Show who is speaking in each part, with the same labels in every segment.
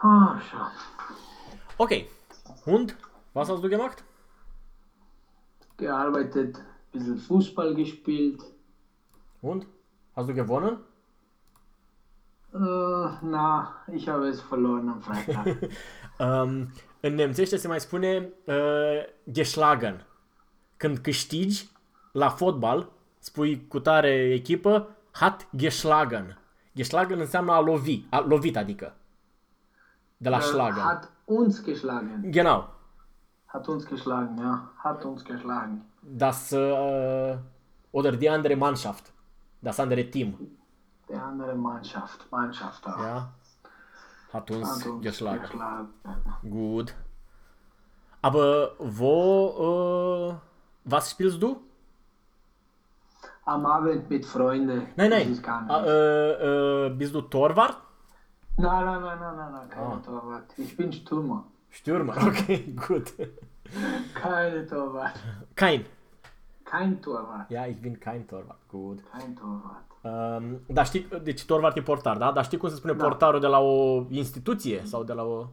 Speaker 1: Așa.
Speaker 2: Okay. Und? Was hast du gemacht?
Speaker 1: Gearbeitet, ein bisschen Fußball gespielt.
Speaker 2: Und? Hast du gewonnen?
Speaker 1: Äh, na, ich habe es verloren am Freitag.
Speaker 2: Um, în nemțește se mai spune uh, geschlagen. Când câștigi la fotbal, spui cu tare echipă, hat geschlagen. Geschlagen înseamnă a lovi, a lovit adică. De la
Speaker 1: Äh,
Speaker 2: schlagen.
Speaker 1: hat uns geschlagen.
Speaker 2: Genau.
Speaker 1: Hat uns geschlagen, ja. Hat uns geschlagen.
Speaker 2: Das uh, oder die andere Mannschaft. Das andere Team.
Speaker 1: Die andere Mannschaft. Mannschaft auch.
Speaker 2: Ja. Hat
Speaker 1: Hat
Speaker 2: uns
Speaker 1: uns
Speaker 2: geschlagen.
Speaker 1: geschlagen.
Speaker 2: Gut. Aber wo, äh, was spielst du?
Speaker 1: Am Abend mit Freunden.
Speaker 2: Nein, nein.
Speaker 1: nicht.
Speaker 2: Äh, äh, bist du Torwart?
Speaker 1: Nein, nein, nein, nein, nein, nein, keine
Speaker 2: Ah.
Speaker 1: Torwart. Ich bin Stürmer.
Speaker 2: Stürmer, okay, gut.
Speaker 1: Keine Torwart.
Speaker 2: Kein.
Speaker 1: Kein Torwart.
Speaker 2: Ja, ich bin kein Torwart. Gut.
Speaker 1: Kein Torwart.
Speaker 2: Um, dar știi, deci Torwart e portar, da? Dar știi cum se spune
Speaker 1: Da.
Speaker 2: portarul de la o instituție sau de la o...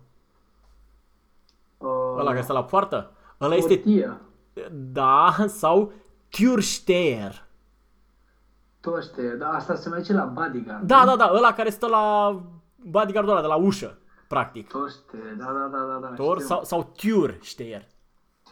Speaker 1: Uh,
Speaker 2: Ăla care stă la poartă? Ăla este,
Speaker 1: Portier.
Speaker 2: da, sau Türsteher.
Speaker 1: Torsteher. Da, asta se mai zice la bodyguard.
Speaker 2: Da, da, da, ăla care stă la bodyguardul ăla, de la ușă, practic.
Speaker 1: Torsteher. Da, da, da, da. da
Speaker 2: Torș
Speaker 1: știu.
Speaker 2: sau, sau Türsteher.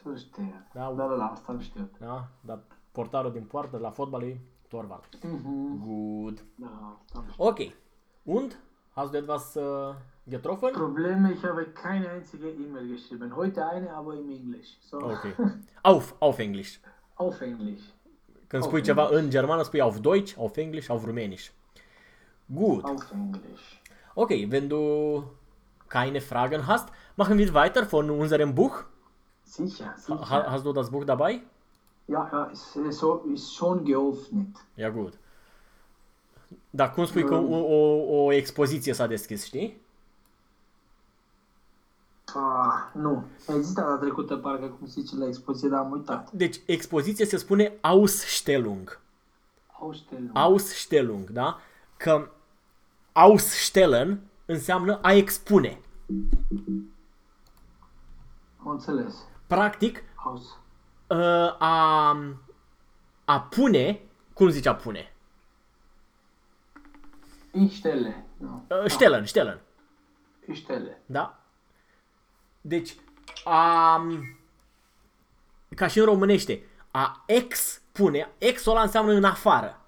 Speaker 1: Torsteher.
Speaker 2: Da.
Speaker 1: Da, da, da, asta am știut.
Speaker 2: Da? Dar portarul din poartă de la fotbal e Torwart.
Speaker 1: Mhm.
Speaker 2: Gut.
Speaker 1: Da, asta am știut.
Speaker 2: Okay. Und? Hast du etwas äh, getroffen?
Speaker 1: Probleme, ich habe keine einzige E-Mail geschrieben. Heute eine, aber im Englisch. So.
Speaker 2: Okay. Auf, auf Englisch.
Speaker 1: Auf Englisch.
Speaker 2: Când
Speaker 1: Auf
Speaker 2: spui ceva în germană, spui auf Deutsch, auf Englisch, auf Rumänisch. Gut.
Speaker 1: Auf Englisch.
Speaker 2: Okay, wenn du keine Fragen hast, machen wir weiter von unserem Buch.
Speaker 1: Sicher, sicher.
Speaker 2: Ha hast du das Buch dabei?
Speaker 1: Ja, ja, ist, äh, so, ist schon geöffnet.
Speaker 2: Ja, gut. Dar cum spui că o, o, o expoziție s-a deschis, știi?
Speaker 1: Ah, nu. Ai zis data trecută, parcă cum se zice la expoziție, dar am uitat.
Speaker 2: Deci, expoziție se spune Ausstellung.
Speaker 1: Ausstellung.
Speaker 2: Ausstellung, da? Că Ausstellen înseamnă a expune.
Speaker 1: Am înțeles.
Speaker 2: Practic,
Speaker 1: Aus.
Speaker 2: uh, a, a pune, cum zice a pune?
Speaker 1: Ich stelle. Nu.
Speaker 2: Uh, stellen, stellen,
Speaker 1: Ich stelle.
Speaker 2: da? Deci, a, ca și în românește, a expune, exul ăla înseamnă în afară.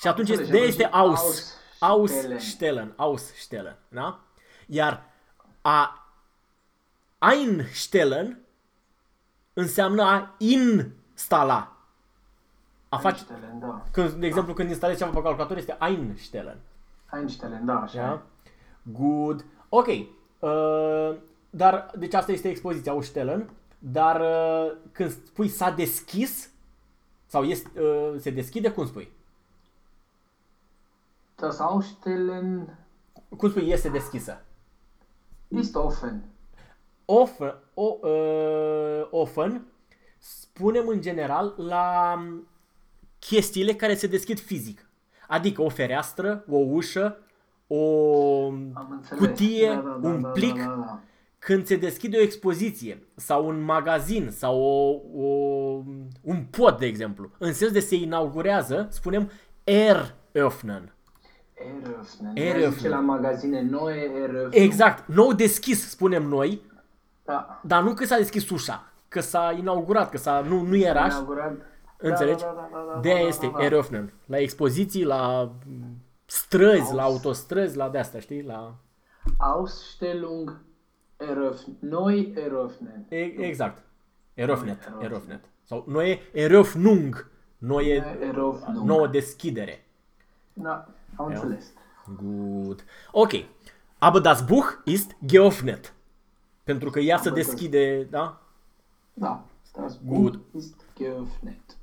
Speaker 2: Și atunci
Speaker 1: înțeles,
Speaker 2: de
Speaker 1: am
Speaker 2: este
Speaker 1: văzut
Speaker 2: aus,
Speaker 1: ausstellen.
Speaker 2: ausstellen, ausstellen, da? Iar a einstellen înseamnă a instala. A face,
Speaker 1: Einstellen, da.
Speaker 2: când, de exemplu, când instalezi ceva pe calculator este einstellen.
Speaker 1: Einstellen, da, așa.
Speaker 2: Da? Good. Ok. Uh, dar, deci asta este expoziția Ausstellen. Dar uh, când spui s-a deschis sau este, uh, se deschide, cum spui?
Speaker 1: Das Ausstellen
Speaker 2: Cum spui este deschisă?
Speaker 1: ist offen.
Speaker 2: Often, o, uh, often spunem în general la um, chestiile care se deschid fizic. Adică o fereastră, o ușă, o
Speaker 1: Am înțeles.
Speaker 2: cutie,
Speaker 1: Da, da, da,
Speaker 2: un
Speaker 1: da,
Speaker 2: plic.
Speaker 1: Da, da, da.
Speaker 2: când se deschide o expoziție sau un magazin sau o, o, un pod, de exemplu, în sens de se inaugurează, spunem eröffnen.
Speaker 1: Eröffnen.
Speaker 2: Eröffnen.
Speaker 1: Eröffnen. Zice la magazine neue eröffnen.
Speaker 2: Exact, nou deschis, spunem noi,
Speaker 1: Da.
Speaker 2: dar nu că s-a deschis ușa, că s-a inaugurat, că s-a, nu, nu era,
Speaker 1: Inaugurat.
Speaker 2: înțelegi?
Speaker 1: Da, da, da, da, da,
Speaker 2: De aia
Speaker 1: da,
Speaker 2: este
Speaker 1: da, da.
Speaker 2: eröffnen. La expoziții, la străzi, la autostrăzi, la de-astea, știi? La...
Speaker 1: Ausstellung eröffnen. Neu eröffnen.
Speaker 2: E, exact. Eröffnet,
Speaker 1: Eröffnet.
Speaker 2: eröffnet. Sau neue Eröffnung, neue,
Speaker 1: Eröffnung.
Speaker 2: nouă deschidere.
Speaker 1: Da, am înțeles.
Speaker 2: Gut. Ok. Aber das Buch ist geöffnet. Pentru că ea se
Speaker 1: înțeles.
Speaker 2: deschide, da?
Speaker 1: Da, das
Speaker 2: Gut.
Speaker 1: Buch ist geöffnet.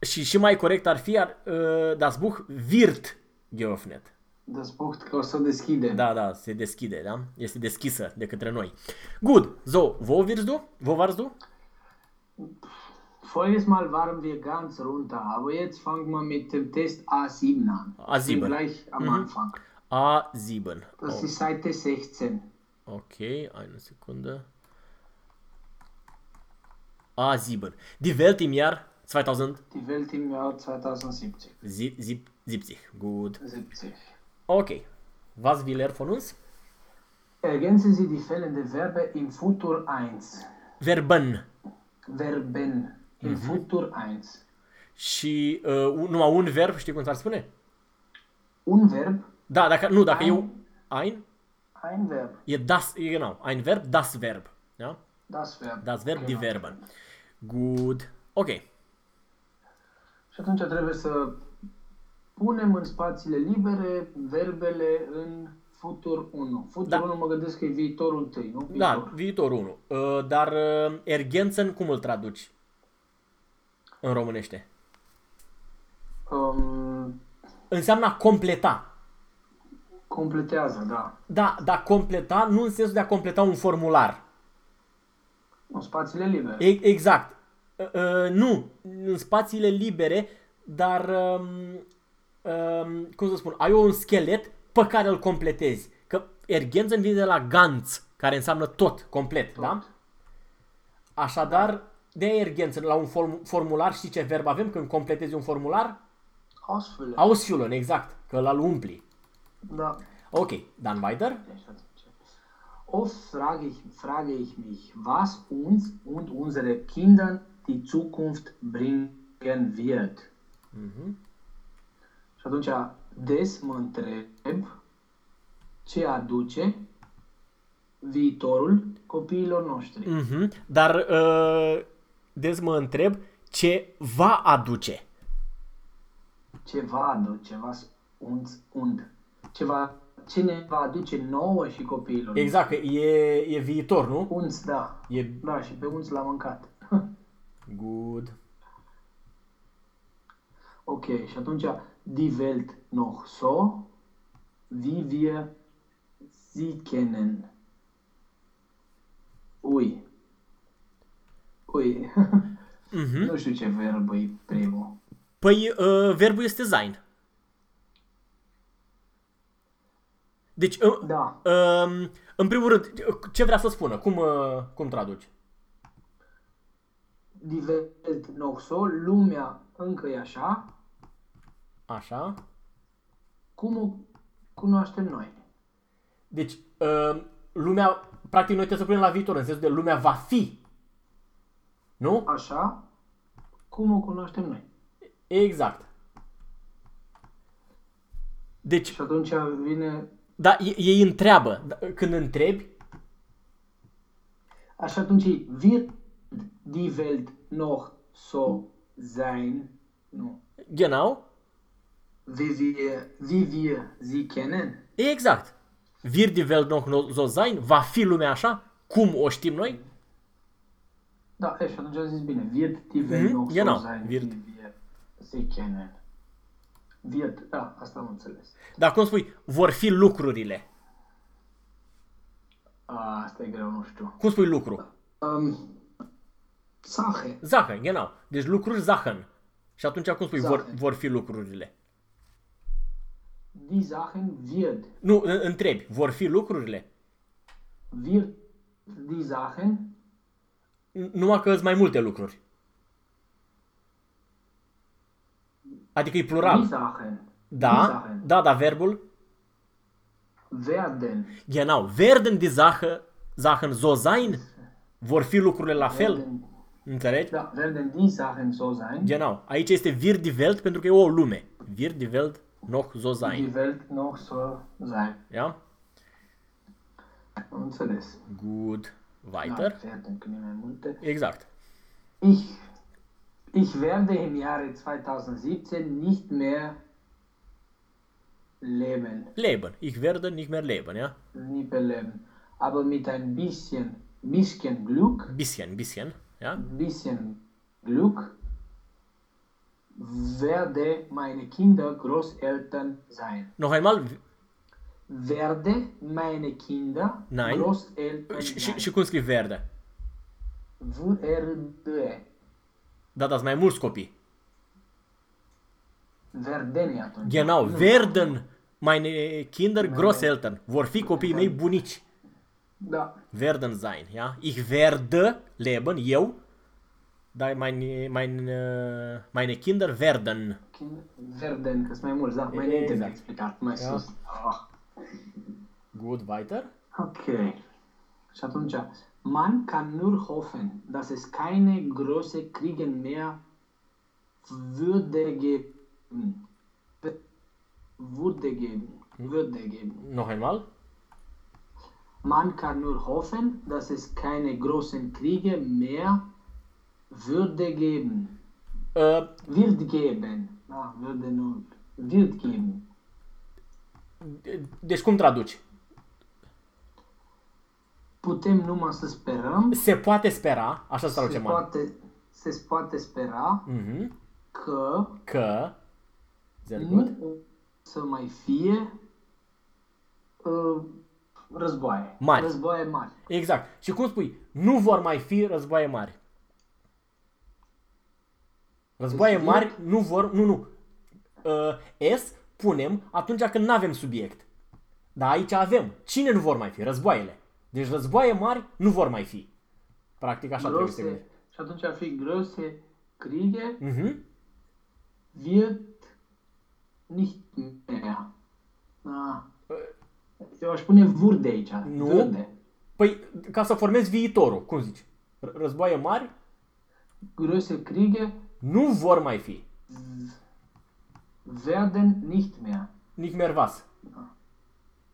Speaker 2: Și și mai corect ar fi, ar, uh, das Buch wird geöffnet.
Speaker 1: Das Buch că o să deschide.
Speaker 2: Da, da, se deschide, da? Este deschisă de către noi. Good. So, wo wirst du? Wo warst du?
Speaker 1: Voriges Mal waren wir ganz runter, aber jetzt fangen wir mit dem Test A7 an.
Speaker 2: A7.
Speaker 1: Bin gleich am Anfang.
Speaker 2: A sieben.
Speaker 1: Das
Speaker 2: Oh,
Speaker 1: ist Seite 16.
Speaker 2: okay, eine Sekunde. A sieben. Die Welt im Jahr 2070.
Speaker 1: Die Welt im Jahr 2070.
Speaker 2: Sie- sieb- 70. Gut.
Speaker 1: 70.
Speaker 2: Okay. Was will er von uns?
Speaker 1: Ergänzen Sie die fehlenden Verbe im Futur 1.
Speaker 2: Verben.
Speaker 1: Verben im Futur 1.
Speaker 2: Și uh, un- numai un verb, știi cum s-ar spune?
Speaker 1: Un Verb,
Speaker 2: Da, dacă, nu, dacă
Speaker 1: Ein.
Speaker 2: eu... Ein?
Speaker 1: ein Verb.
Speaker 2: E das, e genau. Ein Verb, das Verb. Ja?
Speaker 1: Das Verb.
Speaker 2: Das Verb, die
Speaker 1: Genau.
Speaker 2: Verben. Good. Ok.
Speaker 1: Și atunci trebuie să punem în spațiile libere verbele în futur 1. Futur
Speaker 2: Da.
Speaker 1: 1 mă gândesc că e viitorul tăi, nu?
Speaker 2: Da,
Speaker 1: Viitor.
Speaker 2: viitorul 1. Uh, dar uh, ergensen cum îl traduci în românește?
Speaker 1: Um,
Speaker 2: Înseamnă a completa.
Speaker 1: completează, da.
Speaker 2: Da, dar completa nu în sensul de a completa un formular.
Speaker 1: În spațiile libere.
Speaker 2: E- exact. Uh, uh, nu, în spațiile libere, dar, um, um, cum să spun, ai un schelet pe care îl completezi. Că ergensen vine de la ganz, care înseamnă tot, complet, da? Așadar, de ergensen, la un form- formular, știi ce verb avem când completezi un formular?
Speaker 1: Ausfüllen.
Speaker 2: Ausfüllen, exact, că l-al umpli.
Speaker 1: Da.
Speaker 2: Ok, dann weiter.
Speaker 1: Deci atunci. Oft frage ich, frage ich mich, was uns und unsere Kindern die Zukunft bringen wird. Și atunci, des mă întreb ce aduce viitorul copiilor noștri.
Speaker 2: Mhm. Dar, uh, des mă întreb, ce va aduce?
Speaker 1: Ce va aduce, was uns und, ce, va, ce ne va aduce nouă și copiilor
Speaker 2: Exact, că e, e viitor, nu?
Speaker 1: noștri. Uns, da.
Speaker 2: E
Speaker 1: Da, și pe uns l-a mâncat.
Speaker 2: good.
Speaker 1: Ok, și atunci, die Welt noch so, wie wir sie kennen. Ui. Ui.
Speaker 2: Mhm.
Speaker 1: nu știu ce verb e primul.
Speaker 2: Păi, uh, verbul este sein. Deci, uh,
Speaker 1: Da.
Speaker 2: uh, în primul rând, ce vrea să spună? Cum, uh, cum traduci?
Speaker 1: Die Welt noch so, lumea încă e așa,
Speaker 2: Așa.
Speaker 1: cum o cunoaștem noi.
Speaker 2: Deci, uh, lumea, practic noi trebuie să punem la viitor, în sensul de lumea va fi. Nu?
Speaker 1: Așa, cum o cunoaștem noi.
Speaker 2: Exact. Deci,
Speaker 1: Și atunci vine,
Speaker 2: da, ei, ei întreabă. Da, Când întrebi,
Speaker 1: așa atunci e, wird die Welt noch so sein, nu,
Speaker 2: genau,
Speaker 1: wie wir, wie wir sie kennen.
Speaker 2: exact. Wir die Welt noch no- so sein, va fi lumea așa, cum o știm noi?
Speaker 1: Da, e, și atunci am zis bine, wird die Welt
Speaker 2: Mhm,
Speaker 1: noch
Speaker 2: genau,
Speaker 1: so sein,
Speaker 2: wird.
Speaker 1: wie wir sie kennen. Wird, da, asta am înțeles.
Speaker 2: Dar cum spui, vor fi lucrurile.
Speaker 1: A, asta e greu, nu știu.
Speaker 2: Cum spui lucru?
Speaker 1: Um, Sache.
Speaker 2: Sachen, genau. Deci lucruri Sachen. Și atunci cum spui, vor,
Speaker 1: Sachen.
Speaker 2: vor fi lucrurile?
Speaker 1: Die Sachen wird.
Speaker 2: Nu, în- întrebi, vor fi lucrurile?
Speaker 1: Wird die Sachen
Speaker 2: N- Numai că sunt mai multe lucruri. Adică e
Speaker 1: die
Speaker 2: plural.
Speaker 1: Sachen. Die
Speaker 2: Da,
Speaker 1: Sachen
Speaker 2: da, da, verbul.
Speaker 1: werden.
Speaker 2: Genau, werden die Sache, Sachen so sein? Vor fi lucrurile la fel?
Speaker 1: werden
Speaker 2: Înțelegi?
Speaker 1: da, werden die Sachen so sein,
Speaker 2: Genau. Aici este wir die Welt pentru că e o lume. Wir die Welt noch so
Speaker 1: die
Speaker 2: sein.
Speaker 1: Welt noch so sein.
Speaker 2: Ja?
Speaker 1: Am înțeles.
Speaker 2: Good. Weiter.
Speaker 1: e.
Speaker 2: Exact.
Speaker 1: Ich, ich werde im Jahre 2017 nicht mehr leben.
Speaker 2: Leben. Ich werde nicht mehr leben, ja?
Speaker 1: Nie mehr leben. Aber mit ein bisschen, bisschen Glück,
Speaker 2: Bisschen, bisschen, ja?
Speaker 1: bisschen Glück werde meine Kinder Großeltern sein.
Speaker 2: Noch einmal.
Speaker 1: Werde meine Kinder
Speaker 2: Nein.
Speaker 1: Großeltern
Speaker 2: Și, și,
Speaker 1: sein.
Speaker 2: și cum scrii verde?
Speaker 1: VRD.
Speaker 2: Da, dați mai mulți copii.
Speaker 1: Verdeni atunci.
Speaker 2: Genau,
Speaker 1: Nu.
Speaker 2: werden meine Kinder Großeltern. Vor fi copiii mei bunici.
Speaker 1: Da.
Speaker 2: Werden sein, ja? Ich werde leben, eu. Dar meine, meine, meine Kinder werden.
Speaker 1: Verden, că sunt mai mulți, da, mai înainte mi-a explicat, mai
Speaker 2: Da.
Speaker 1: sus. Ah.
Speaker 2: Gut, weiter.
Speaker 1: Ok. Și atunci, man kann nur hoffen, dass es keine große Kriege mehr würde geben. Würde geben. Würde geben.
Speaker 2: Noch einmal.
Speaker 1: Man kann nur hoffen, dass es keine großen Kriege mehr würde geben.
Speaker 2: Uh,
Speaker 1: Wird geben. Da, würde nur. Wird geben.
Speaker 2: Deci cum traduci?
Speaker 1: Putem numai să sperăm.
Speaker 2: Se poate spera, așa se traduce
Speaker 1: Se
Speaker 2: man.
Speaker 1: poate, se poate spera
Speaker 2: Mhm.
Speaker 1: că
Speaker 2: Că, very good.
Speaker 1: nu o să mai fie uh, războaie.
Speaker 2: Mari.
Speaker 1: Războaie mari.
Speaker 2: Exact. Și cum spui? Nu vor mai fi războaie mari. Războaie
Speaker 1: Deci,
Speaker 2: mari nu vor, nu, nu. Uh, S punem atunci când nu avem subiect. Dar aici avem. Cine nu vor mai fi? Războaiele. Deci războaie mari nu vor mai fi. Practic așa trebuie să te
Speaker 1: Grose,
Speaker 2: gândești.
Speaker 1: și atunci ar fi große Kriege
Speaker 2: Mhm.
Speaker 1: wird nicht mehr. Da. Eu aș pune wurde aici.
Speaker 2: Nu.
Speaker 1: Würde.
Speaker 2: Păi, ca să formezi viitorul, cum zici? R- Războaie mari
Speaker 1: Große Kriege
Speaker 2: nu vor mai fi.
Speaker 1: Werden nicht mehr.
Speaker 2: Nicht mehr was?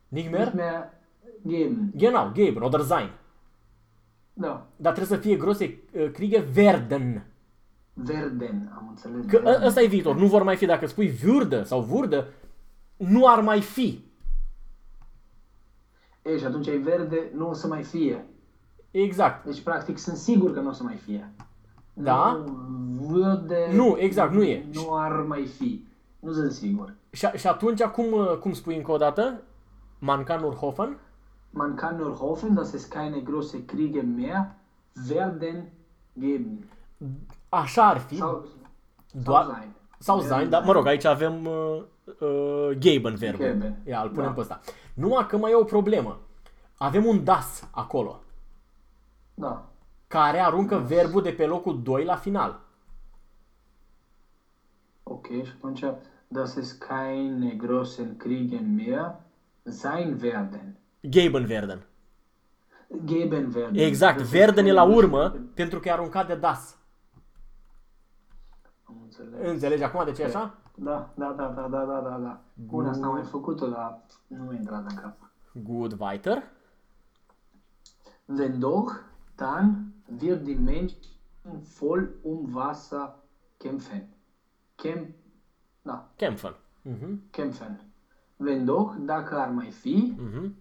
Speaker 2: Nicht
Speaker 1: Nicht
Speaker 2: mehr?
Speaker 1: mehr geben.
Speaker 2: Genau, geben oder sein.
Speaker 1: Da.
Speaker 2: Dar trebuie să fie groase uh, Kriege werden.
Speaker 1: Verden, am înțeles.
Speaker 2: Că ă-
Speaker 1: Verden.
Speaker 2: ăsta e viitor, nu vor mai fi. Dacă spui würde sau vurdă, nu ar mai fi.
Speaker 1: E, și atunci ai verde, nu o să mai fie.
Speaker 2: Exact.
Speaker 1: Deci, practic, sunt sigur că nu o să mai fie.
Speaker 2: Da?
Speaker 1: Nu, verde...
Speaker 2: Nu, exact, nu e.
Speaker 1: Nu ar mai fi. Nu sunt sigur.
Speaker 2: Și, și atunci, cum, uh, cum spui încă o dată? Man kann nur hoffen?
Speaker 1: Man kann nur hoffen, dass es keine große Kriege mehr werden geben.
Speaker 2: Așa ar fi.
Speaker 1: Sau,
Speaker 2: Doar-
Speaker 1: sau sein.
Speaker 2: Sau sein, dar mă rog, aici avem uh, uh, geben verbul.
Speaker 1: Geben.
Speaker 2: Ia, îl punem
Speaker 1: Da.
Speaker 2: pe ăsta. Numai că mai e o problemă. Avem un das acolo,
Speaker 1: Da.
Speaker 2: care aruncă verbul de pe locul 2 la final.
Speaker 1: Ok, și atunci, dass es keine großen Kriege mehr sein werden.
Speaker 2: Geben werden.
Speaker 1: Geben werden.
Speaker 2: Exact,
Speaker 1: Dass es
Speaker 2: werden e la
Speaker 1: keine
Speaker 2: urmă
Speaker 1: großen-
Speaker 2: pentru că e aruncat de das.
Speaker 1: Am înțeles.
Speaker 2: Înțelegi acum de ce e așa?
Speaker 1: Da, da, da, da, da, da, da, da. Bun, asta am mai făcut-o, dar nu mi-a intrat în cap.
Speaker 2: Good, weiter.
Speaker 1: Wenn doch, dann wird die Menschen voll um Wasser kämpfen. Kämp da,
Speaker 2: Kämpfen. Mhm.
Speaker 1: kämpfen. Wenn doch, dacă ar mai fi,
Speaker 2: Mhm.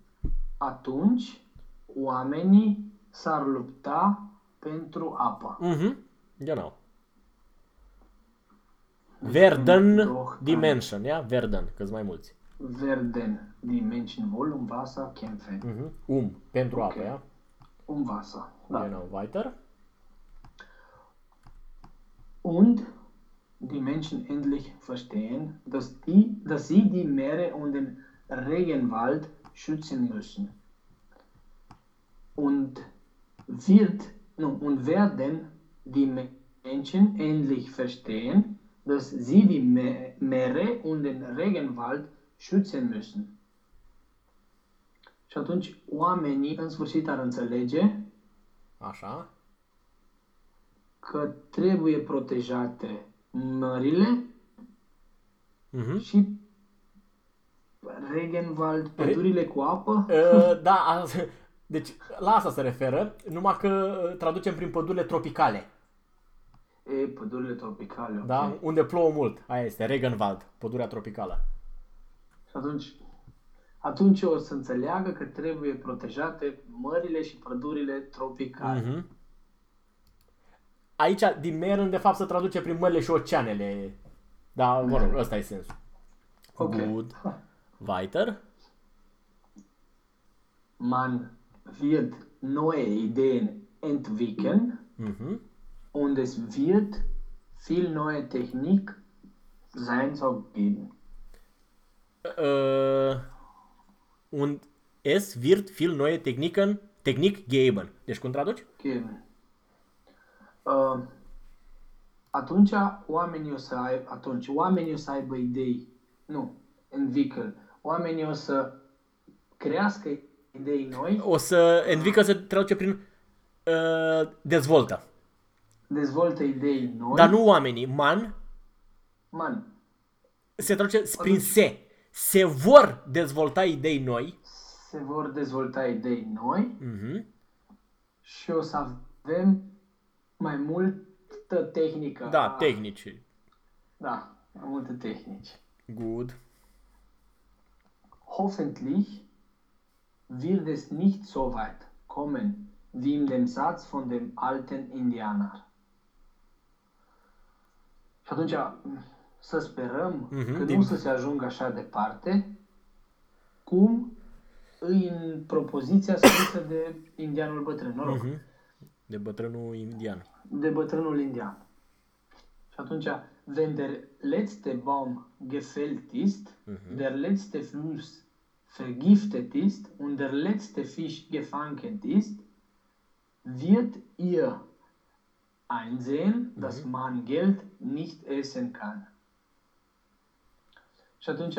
Speaker 1: atunci oamenii s-ar lupta pentru apă.
Speaker 2: Mhm. Genau. Werden
Speaker 1: Doch,
Speaker 2: die
Speaker 1: da.
Speaker 2: Menschen, ja? Werden, că mai mulți.
Speaker 1: Werden die Menschen voll um Wasser kämpfen.
Speaker 2: Mhm. Um, pentru
Speaker 1: Ok.
Speaker 2: apă, ja?
Speaker 1: Um Wasser. Da.
Speaker 2: Genau, weiter.
Speaker 1: Und die Menschen endlich verstehen, dass, die, dass sie die Meere und den Regenwald schützen müssen. Und wird und werden die Me- Menschen endlich verstehen, dass sie die Me Meere und den Regenwald schützen müssen. Și atunci oamenii în sfârșit ar înțelege
Speaker 2: Așa.
Speaker 1: că trebuie protejate mările
Speaker 2: Mhm.
Speaker 1: și Regenwald, pădurile cu apă.
Speaker 2: Uh, da, a- deci la asta se referă, numai că uh, traducem prin pădurile tropicale,
Speaker 1: E, pădurile tropicale, ok.
Speaker 2: da? Unde plouă mult. Aia este, Regenwald, pădurea tropicală.
Speaker 1: Și atunci, atunci o să înțeleagă că trebuie protejate mările și pădurile tropicale.
Speaker 2: Mhm. Aici, din Meren, de fapt, se traduce prin mările și oceanele. Da, mă rog, ăsta e sensul.
Speaker 1: Ok.
Speaker 2: Good. Weiter.
Speaker 1: Man wird neue Ideen entwickeln
Speaker 2: Mhm.
Speaker 1: und es wird viel neue Technik sein zu geben.
Speaker 2: Uh, und es wird viel neue Techniken, Technik geben. Deci cum traduci?
Speaker 1: Kevin. Uh, atunci oamenii o să ai, atunci oamenii o să aibă idei. Nu, învicăl. Oamenii o să crească idei noi,
Speaker 2: O să Envică să traduce prin uh, dezvoltă.
Speaker 1: dezvoltă idei noi.
Speaker 2: Dar nu oamenii. Man
Speaker 1: Man,
Speaker 2: se traduce prin se. Se vor dezvolta idei noi.
Speaker 1: se vor dezvolta idei noi
Speaker 2: Mhm.
Speaker 1: și o să avem mai multă tehnică.
Speaker 2: Da,
Speaker 1: a-
Speaker 2: tehnici.
Speaker 1: Da, mai multe tehnici.
Speaker 2: Good.
Speaker 1: Hoffentlich wird es nicht so weit kommen wie in dem Satz von dem alten Indianer. Și atunci să sperăm
Speaker 2: Mhm,
Speaker 1: că
Speaker 2: din-
Speaker 1: nu să se ajungă așa departe cum în propoziția scrisă de indianul bătrân, mă rog,
Speaker 2: Mhm. De bătrânul indian.
Speaker 1: de bătrânul indian. Și atunci, wenn der letzte Baum gefällt ist, der letzte Fluss vergiftet ist und der letzte Fisch gefangen ist, wird ihr einsehen, dass man Geld nicht essen kann. Și atunci,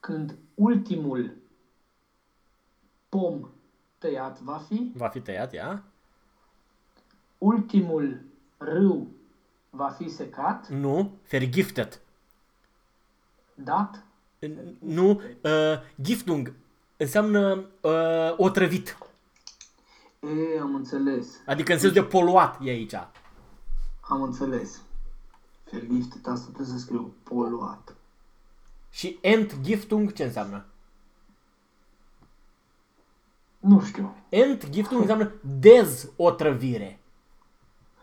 Speaker 1: când ultimul pom tăiat va fi,
Speaker 2: Va fi tăiat, ia?
Speaker 1: Ultimul râu va fi secat,
Speaker 2: Nu, vergiftet.
Speaker 1: dat,
Speaker 2: N- Nu, uh, giftung înseamnă uh, otrăvit.
Speaker 1: e, am înțeles,
Speaker 2: Adică în sensul de poluat e aici.
Speaker 1: am înțeles. Vergiftet, asta trebuie să scriu, poluat.
Speaker 2: Și entgiftung ce înseamnă?
Speaker 1: Nu știu.
Speaker 2: Entgiftung înseamnă dezotrăvire.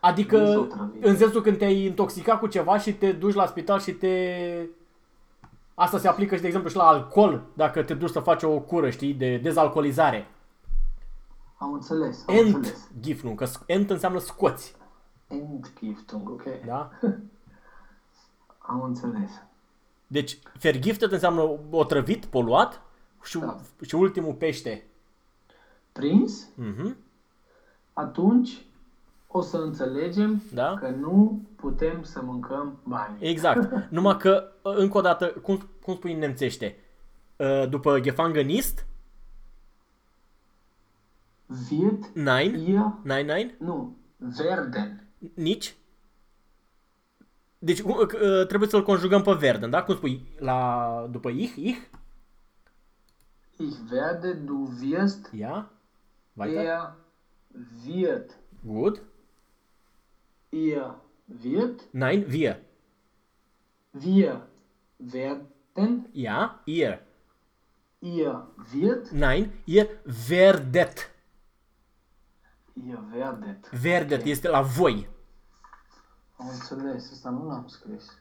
Speaker 2: Adică
Speaker 1: Dezotrăvire.
Speaker 2: în sensul când te-ai intoxicat cu ceva și te duci la spital și te... Asta se aplică și de exemplu și la alcool, dacă te duci să faci o cură, știi, de dezalcoolizare.
Speaker 1: Am înțeles, am înțeles.
Speaker 2: Entgiftung, că sc- ent înseamnă scoți,
Speaker 1: Entgiftung, ok.
Speaker 2: da?
Speaker 1: Am înțeles.
Speaker 2: Deci, vergiftet înseamnă otrăvit, poluat și,
Speaker 1: Da.
Speaker 2: și ultimul pește.
Speaker 1: Prins,
Speaker 2: Mhm.
Speaker 1: atunci o să înțelegem
Speaker 2: Da.
Speaker 1: că nu putem să mâncăm bani.
Speaker 2: Exact. Numai că, încă o dată, cum, cum spui în nemțește? Uh, După Gefangănist?
Speaker 1: Wird
Speaker 2: Nein?
Speaker 1: ihr,
Speaker 2: Nein, nein?
Speaker 1: nu, werden.
Speaker 2: Nici? Deci uh, uh, trebuie să-l conjugăm pe Verden, da? Cum spui? La, după ich, ich?
Speaker 1: Ich werde, du wirst,
Speaker 2: Ia? Weiter?
Speaker 1: er wird.
Speaker 2: Good.
Speaker 1: Ihr wird,
Speaker 2: Nein, wir.
Speaker 1: wir werden,
Speaker 2: Ja, ihr.
Speaker 1: ihr wird,
Speaker 2: Nein, ihr werdet.
Speaker 1: ihr werdet.
Speaker 2: Werdet este la voi.
Speaker 1: Am înțeles, asta nu l-am scris.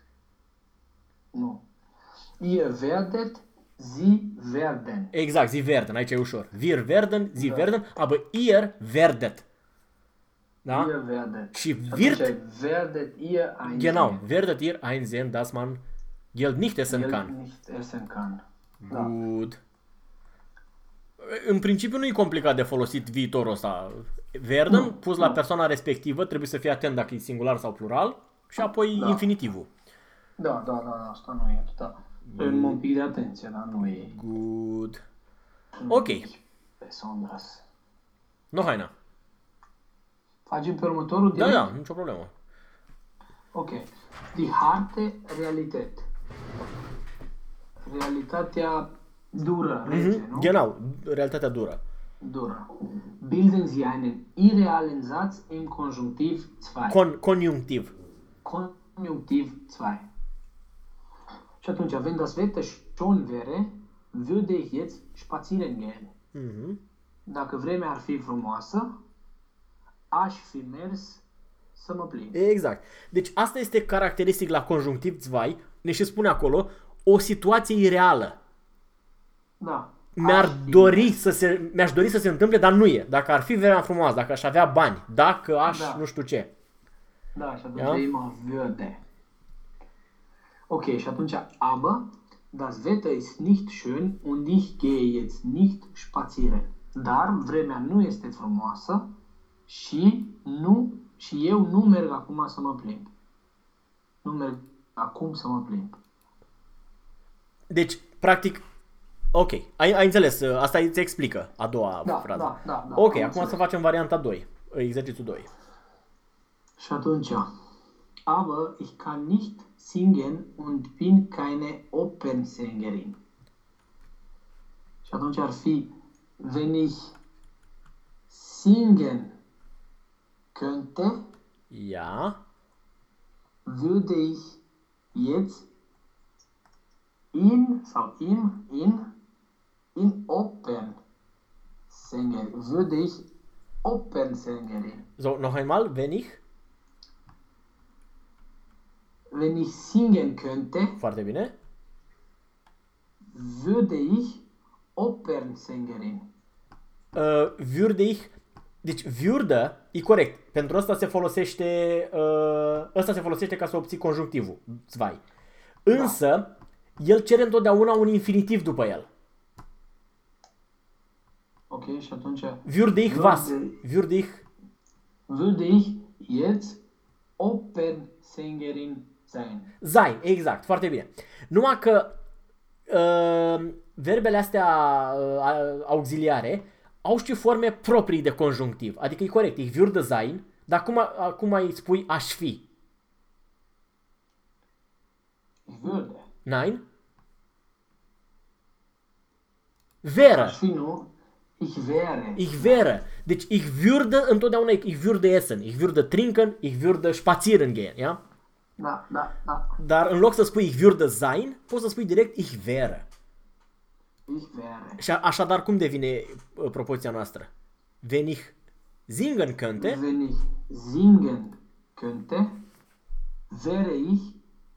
Speaker 1: Nu. Ihr werdet, sie werden.
Speaker 2: Exact, sie werden, aici e ușor. Wir werden, sie werden, aber ihr werdet. Da?
Speaker 1: Ihr werdet.
Speaker 2: Și
Speaker 1: Atunci
Speaker 2: wird,
Speaker 1: werdet ihr ein
Speaker 2: genau, werdet ihr einsehen, dass man Geld nicht essen
Speaker 1: Geld
Speaker 2: kann.
Speaker 1: nicht essen kann. Da.
Speaker 2: Good. În principiu nu e complicat de folosit viitorul ăsta. Werden,
Speaker 1: Nu,
Speaker 2: pus la
Speaker 1: nu.
Speaker 2: persoana respectivă, trebuie să fie atent dacă e singular sau plural, și apoi
Speaker 1: Da.
Speaker 2: infinitivul.
Speaker 1: Da, da, da, da, asta nu e, da. În un pic de atenție, dar nu e.
Speaker 2: Good.
Speaker 1: nu
Speaker 2: Ok.
Speaker 1: e Besonders.
Speaker 2: No, haina.
Speaker 1: Facem pe următorul
Speaker 2: Da,
Speaker 1: direct?
Speaker 2: da, nicio problemă.
Speaker 1: Ok. Die harte Realität. Realitatea dură, rece, nu?
Speaker 2: Mhm. Genau, realitatea dură.
Speaker 1: Dură. Bilden Sie einen irrealen Satz im Konjunktiv 2.
Speaker 2: Con- conjunctiv.
Speaker 1: Konjunktiv 2. Și atunci, wenn das Wetter schön wäre, würde ich jetzt spazieren gehen.
Speaker 2: Mhm.
Speaker 1: Dacă vremea ar fi frumoasă, aș fi mers să mă plimb.
Speaker 2: Exact. Deci asta este caracteristic la conjunctiv 2, ne și spune acolo, o situație ireală.
Speaker 1: Da.
Speaker 2: Mi-ar
Speaker 1: Aș fi
Speaker 2: dori să se, mi-aș dori să se întâmple, dar nu e. Dacă ar fi vremea frumoasă, dacă aș avea bani, dacă aș
Speaker 1: Da.
Speaker 2: nu știu ce.
Speaker 1: Da, și atunci
Speaker 2: Ja?
Speaker 1: ja? immer würde. Ok, și atunci aber das Wetter ist nicht schön und ich gehe jetzt nicht spazieren. Dar vremea nu este frumoasă și, nu, și eu nu merg acum să mă plimb. Nu merg acum să mă plimb.
Speaker 2: Deci, practic, ok, ai, ai înțeles, ă, asta îți explică a doua
Speaker 1: Da,
Speaker 2: frază.
Speaker 1: da, da, da,
Speaker 2: ok,
Speaker 1: am
Speaker 2: acum
Speaker 1: înțeles.
Speaker 2: să facem varianta 2, exercițiul 2.
Speaker 1: Și atunci, aber ich kann nicht singen und bin keine Opernsängerin. Și atunci ar fi, wenn ich singen könnte,
Speaker 2: Ia,
Speaker 1: würde ich jetzt in im in in Opernsänger würde ich Opernsängerin.
Speaker 2: so, noch einmal, wenn ich,
Speaker 1: Wenn ich singen könnte,
Speaker 2: foarte bine,
Speaker 1: würde ich Opernsängerin.
Speaker 2: uh, würde ich, deci würde e corect, pentru asta se folosește, uh, ăsta se folosește ca să obții conjunctivul, zwei. Însă, el cere întotdeauna un infinitiv după el.
Speaker 1: Ok, și atunci
Speaker 2: Würde ich was?
Speaker 1: Würde-
Speaker 2: Würde ich,
Speaker 1: würde ich jetzt Opernsängerin sein.
Speaker 2: sein, exact, foarte bine. Numai că uh, verbele astea uh, auxiliare au și forme proprii de conjunctiv. Adică e corect, ich würde sein, dar acum, acum îi spui aș fi.
Speaker 1: Ich würde.
Speaker 2: Nein? Wäre.
Speaker 1: Aș fi, nu? Ich wäre.
Speaker 2: Ich wäre. Deci ich würde întotdeauna e ich würde essen, ich würde trinken, ich würde spazieren gehen, ja?
Speaker 1: Da, da, da.
Speaker 2: Dar în loc să spui ich würde sein, poți să spui direct ich wäre.
Speaker 1: Ich wäre.
Speaker 2: Și a- așadar cum devine uh, propoziția noastră? Wenn ich singen könnte,
Speaker 1: Wenn ich singen könnte, wäre ich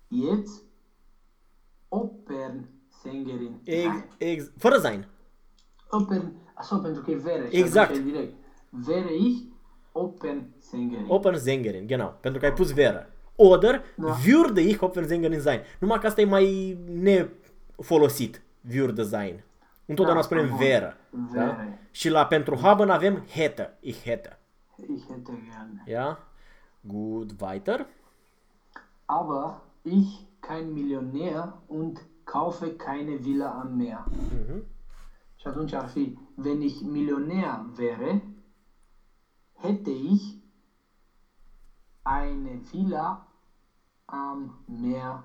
Speaker 1: jetzt Opernsängerin.
Speaker 2: ex,
Speaker 1: sein.
Speaker 2: ex, fără sein.
Speaker 1: Opern, așa pentru că e wäre. și
Speaker 2: Exact.
Speaker 1: atunci e direct. Wäre ich Opernsängerin.
Speaker 2: Opensängerin, genau, pentru că ai pus wäre. Oder
Speaker 1: Da.
Speaker 2: würde ich Opensängerin sein. Numai că asta e mai nefolosit, würde sein. Întotdeauna
Speaker 1: Da,
Speaker 2: spunem
Speaker 1: bun.
Speaker 2: wäre. Da?
Speaker 1: Wäre.
Speaker 2: Și la pentru haben avem hätte, ich hätte.
Speaker 1: Ich hätte gern.
Speaker 2: Ja? Gut, weiter.
Speaker 1: Aber ich kein Millionär und kaufe keine Villa am Meer. Și atunci ar fi, wenn ich Millionär wäre, hätte ich eine Villa am Meer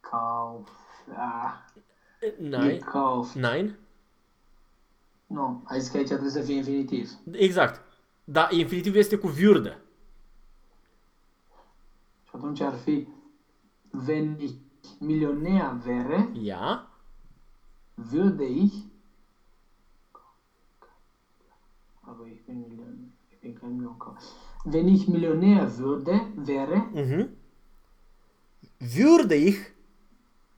Speaker 1: kauf, ah,
Speaker 2: Nein.
Speaker 1: gekauft.
Speaker 2: Nein?
Speaker 1: Nu, ai zis că aici trebuie să fie infinitiv.
Speaker 2: Exact. Dar infinitivul este cu würde.
Speaker 1: Și atunci ar fi, wenn ich Millionär wäre,
Speaker 2: Ja?
Speaker 1: würde ich, aber ich bin, Million- ich bin kein Millionär. Wenn ich Millionär würde, wäre,
Speaker 2: Mhm. Würde ich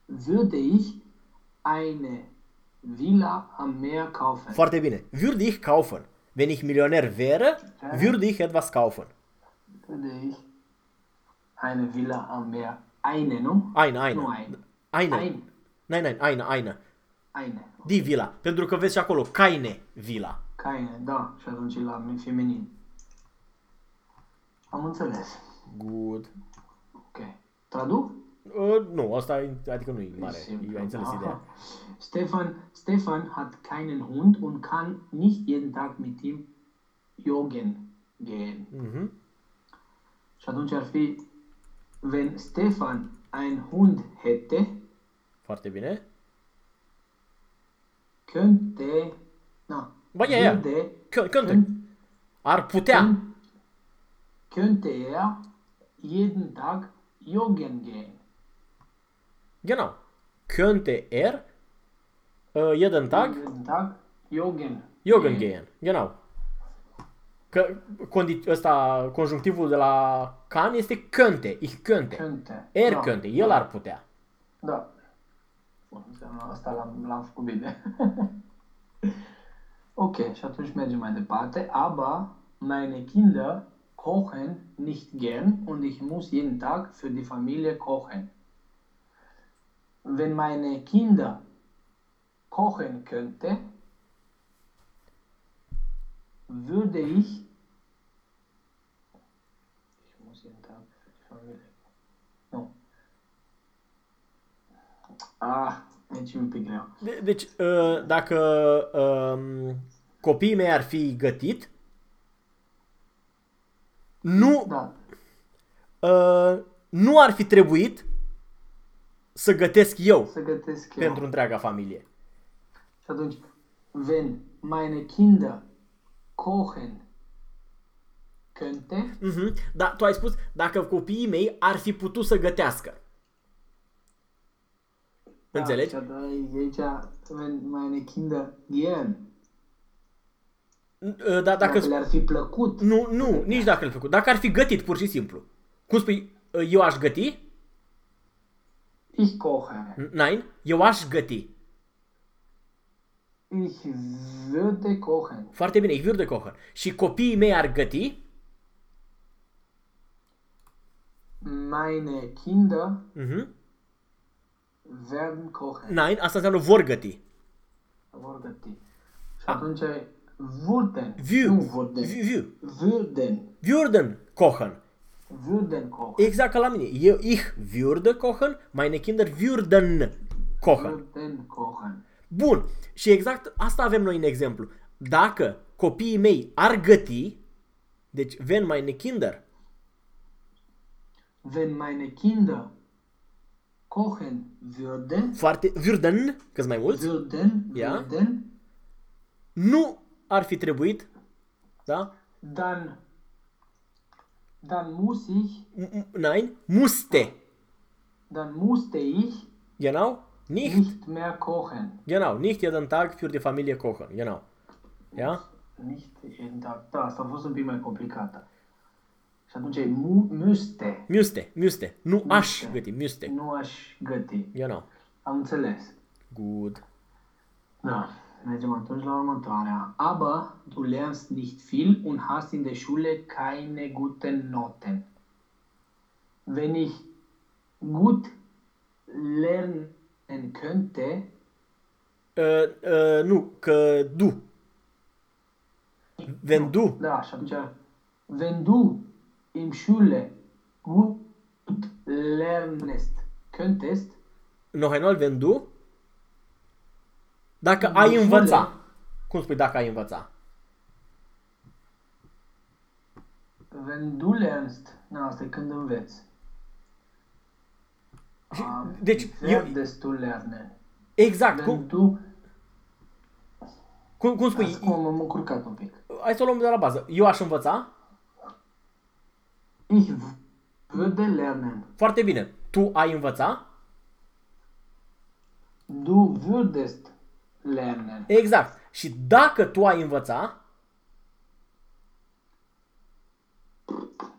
Speaker 1: würde ich eine Villa am Meer kaufen.
Speaker 2: Foarte bine. Würde ich kaufen. Wenn ich Millionär wäre, würde ich etwas kaufen.
Speaker 1: Würde ich eine Villa am Meer, eine, nu?
Speaker 2: Eine, eine.
Speaker 1: Nu eine.
Speaker 2: Eine.
Speaker 1: Ein,
Speaker 2: Nein, nein, eine, eine.
Speaker 1: eine.
Speaker 2: Die villa. Pentru că vezi și acolo, keine villa.
Speaker 1: Keine, da, și atunci e la feminin. Am înțeles.
Speaker 2: Good.
Speaker 1: Ok. Traduc?
Speaker 2: Nu, asta e- adică nu e mare. Eu ai înțeles ideea.
Speaker 1: Stefan, Stefan hat keinen Hund und kann nicht jeden Tag mit ihm joggen gehen.
Speaker 2: Mhm.
Speaker 1: Și atunci ar fi, wenn Stefan ein Hund hätte,
Speaker 2: Foarte bine.
Speaker 1: könnte, na,
Speaker 2: Ba, ia, ia.
Speaker 1: würde,
Speaker 2: Că- Cântă.
Speaker 1: könnt-
Speaker 2: Ar putea.
Speaker 1: könnt- könnte er jeden Tag joggen gehen.
Speaker 2: Genau. Könnte er uh, jeden Tag
Speaker 1: Jeden Tag joggen.
Speaker 2: joggen gehen. Genau. Că condi- ăsta, conjunctivul de la can este könnte. Ich könnte.
Speaker 1: Könnte.
Speaker 2: Er
Speaker 1: Da,
Speaker 2: könnte. El ar putea.
Speaker 1: Da. Bun, înseamnă asta l-am, l-am făcut bine. ok, și atunci mergem mai departe. Aber meine Kinder kochen nicht gern und ich muss jeden Tag für die Familie kochen. Wenn meine Kinder kochen könnte, würde ich. Ich muss jeden Tag für die Familie. Nu. Ah, deci e un pic greu.
Speaker 2: De- Deci, uh, dacă um, copiii mei ar fi gătit, nu,
Speaker 1: Da.
Speaker 2: uh, nu ar fi trebuit să gătesc eu
Speaker 1: Să gătesc eu.
Speaker 2: pentru întreaga familie.
Speaker 1: Și atunci, wenn meine Kinder kochen könnte,
Speaker 2: Mhm. Dar tu ai spus dacă copiii mei ar fi putut să gătească. Înțelegi?
Speaker 1: Da, și atunci aici, wenn meine Kinder gern,
Speaker 2: Uh, Dar dacă
Speaker 1: dacă le-ar fi plăcut,
Speaker 2: Nu, nu, nici dacă l-ai făcut. Dacă ar fi gătit, pur și simplu. Cum spui, uh, eu aș găti?
Speaker 1: Ich koche.
Speaker 2: Nein, eu aș găti.
Speaker 1: Ich würde kochen.
Speaker 2: Foarte bine, ich würde kochen. Și copiii mei ar găti?
Speaker 1: Meine Kinder
Speaker 2: Mhm.
Speaker 1: werden kochen.
Speaker 2: Nein, asta înseamnă vor găti.
Speaker 1: Vor găti. Și atunci, würden,
Speaker 2: View.
Speaker 1: nu würden,
Speaker 2: View.
Speaker 1: würden,
Speaker 2: Würden kochen.
Speaker 1: Würden kochen.
Speaker 2: Exact ca la mine. Eu, ich würde kochen, meine Kinder würden kochen.
Speaker 1: Würden kochen.
Speaker 2: Bun. Și exact asta avem noi în exemplu. Dacă copiii mei ar găti, deci wenn meine Kinder,
Speaker 1: Wenn meine Kinder kochen würden,
Speaker 2: foarte, würden, că mai mulți,
Speaker 1: würden,
Speaker 2: Ja.
Speaker 1: würden,
Speaker 2: nu ar fi trebuit, da?
Speaker 1: dann, dann muss ich,
Speaker 2: Nein, musste.
Speaker 1: dann musste ich
Speaker 2: Genau? Nicht,
Speaker 1: nicht mehr kochen.
Speaker 2: genau, nicht jeden Tag für die Familie kochen. Genau. Ja?
Speaker 1: Nicht jeden Tag. Da, asta a fost un pic mai complicată. Și atunci e mu, müsste.
Speaker 2: Müsste, müsste. Nu aș
Speaker 1: Müsste.
Speaker 2: găti, müsste.
Speaker 1: Nu aș găti.
Speaker 2: Genau.
Speaker 1: Am înțeles.
Speaker 2: Gut.
Speaker 1: Da, mergem atunci la următoarea. Aber du lernst nicht viel und hast in der Schule keine guten Noten. Wenn ich gut lernen könnte,
Speaker 2: Uh, uh, nu, că du. Wenn du.
Speaker 1: da, și atunci, wenn du im Schule gut lernest könntest,
Speaker 2: Noch einmal, wenn du. Dacă
Speaker 1: În
Speaker 2: ai
Speaker 1: șule.
Speaker 2: învăța. Cum spui dacă ai învăța?
Speaker 1: wenn du lernst, na, asta e când înveți. Ah,
Speaker 2: deci, eu-
Speaker 1: werdest du lernen.
Speaker 2: Exact.
Speaker 1: Wenn
Speaker 2: Cum,
Speaker 1: du
Speaker 2: cum, cum spui?
Speaker 1: Acum m-am încurcat un pic.
Speaker 2: Hai să o luăm de la bază. Eu aș învăța?
Speaker 1: Ich würde lernen.
Speaker 2: Foarte bine. Tu ai învăța?
Speaker 1: Du würdest lernen.
Speaker 2: Exact. Și dacă tu ai învăța,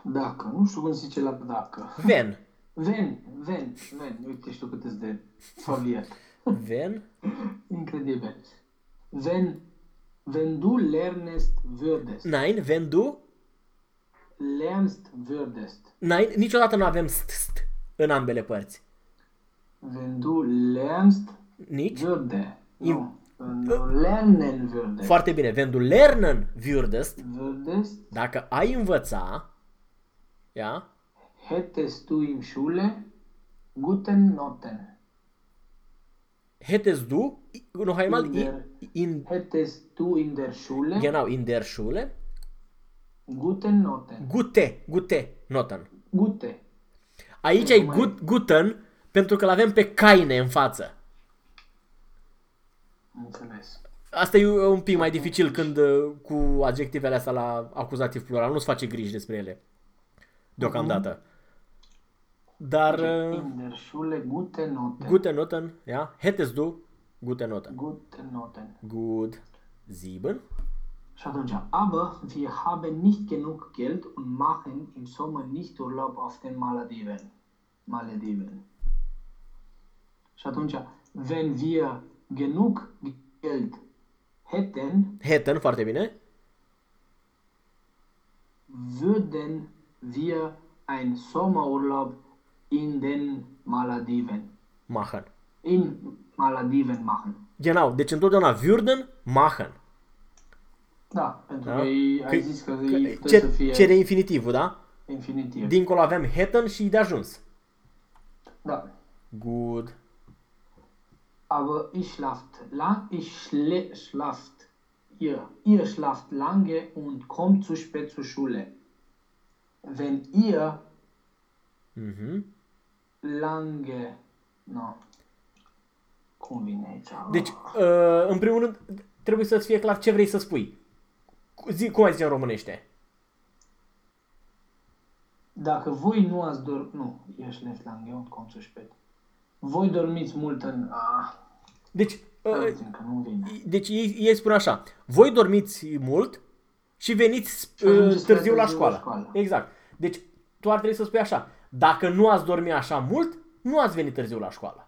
Speaker 1: Dacă, nu știu cum se zice la dacă.
Speaker 2: wenn.
Speaker 1: Ven, ven, ven. Uite, știu cât îți de faviet.
Speaker 2: Wenn.
Speaker 1: Incredibil. Wenn, wenn du lernest würdest.
Speaker 2: Nein, wenn du.
Speaker 1: Lernst würdest.
Speaker 2: Nein, niciodată nu avem st, st în ambele părți.
Speaker 1: Wenn du lernst
Speaker 2: Nici.
Speaker 1: würde. Nu. Wenn du lernen würdest.
Speaker 2: Foarte bine. Wenn du lernen würdest,
Speaker 1: Würdest,
Speaker 2: dacă ai învăța, ja,
Speaker 1: hättest du in Schule guten Noten.
Speaker 2: hättest du, noch einmal,
Speaker 1: In
Speaker 2: in,
Speaker 1: der-
Speaker 2: in,
Speaker 1: Hättest du in der Schule
Speaker 2: genau, in der Schule,
Speaker 1: guten Noten.
Speaker 2: gute, gute, noten.
Speaker 1: Gute.
Speaker 2: Aici e
Speaker 1: Mai-
Speaker 2: gut, guten, pentru că l-avem pe caine în față.
Speaker 1: Înțeles.
Speaker 2: Asta e un pic mai dificil când uh, cu adjectivele astea la acuzativ plural, nu-ți face griji despre ele. Deocamdată. Dar uh,
Speaker 1: In der Schule gute Noten.
Speaker 2: gute Noten, ja, hättest du gute Noten.
Speaker 1: Gute Noten.
Speaker 2: Gut. Sieben.
Speaker 1: Și atunci, aber wir haben nicht genug Geld und machen im Sommer nicht Urlaub auf den Malediven. Malediven. Și atunci, wenn wir genug Geld hätten,
Speaker 2: Hätten, foarte bine.
Speaker 1: würden wir einen Sommerurlaub in den Malediven
Speaker 2: Machen.
Speaker 1: in Malediven machen.
Speaker 2: Genau, deci întotdeauna würden machen.
Speaker 1: Da, pentru
Speaker 2: Da?
Speaker 1: că ei, ai
Speaker 2: Că-
Speaker 1: zis că,
Speaker 2: că-
Speaker 1: ei trebuie
Speaker 2: ce-
Speaker 1: să fie
Speaker 2: Cere infinitivul, da?
Speaker 1: infinitiv.
Speaker 2: Dincolo avem hätten și de ajuns.
Speaker 1: Da.
Speaker 2: Good.
Speaker 1: Aber ich schlaft lang, ich schle schlaft ihr. Ihr schlaft lange und kommt zu spät zur Schule. Wenn ihr
Speaker 2: Mhm.
Speaker 1: lange, no, cum vine aici?
Speaker 2: Deci, uh, în primul rând, trebuie să-ți fie clar ce vrei să spui. Zi, cum ai zice în românește?
Speaker 1: Dacă voi nu ați dormit, nu, ihr schläft lange und kommt zu spät. Voi dormiți mult în, ah,
Speaker 2: Deci, uh,
Speaker 1: uh, că nu vine.
Speaker 2: deci ei, ei spun așa, voi dormiți mult și veniți
Speaker 1: Și
Speaker 2: uh,
Speaker 1: ajungeți prea
Speaker 2: târziu la
Speaker 1: târziu la
Speaker 2: școală.
Speaker 1: școală.
Speaker 2: Exact. Deci, tu ar trebui să spui așa, dacă nu ați dormit așa mult, nu ați venit târziu la școală.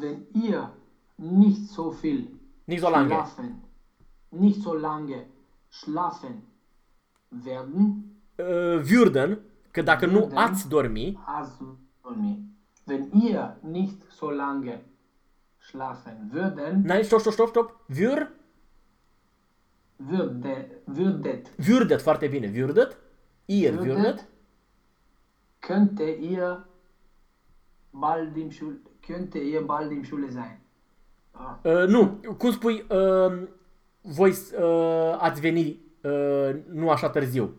Speaker 1: Wenn ihr nicht so viel
Speaker 2: Nicht so lange.
Speaker 1: schlafen, nicht so lange schlafen werden,
Speaker 2: Uh, würden, că dacă nu
Speaker 1: Würden.
Speaker 2: ați dormi,
Speaker 1: hast du dormi. Wenn ihr nicht so lange schlafen würden,
Speaker 2: Nein, stop, stop, stop, stop. Würd,
Speaker 1: würde, würdet,
Speaker 2: würdet, foarte bine. Würdet, ihr würdet,
Speaker 1: würdet, könnte ihr bald im Schul könnte ihr bald im Schule sein. Ah,
Speaker 2: Uh, nu, cum spui, uh, voi uh, ați veni uh, nu așa târziu.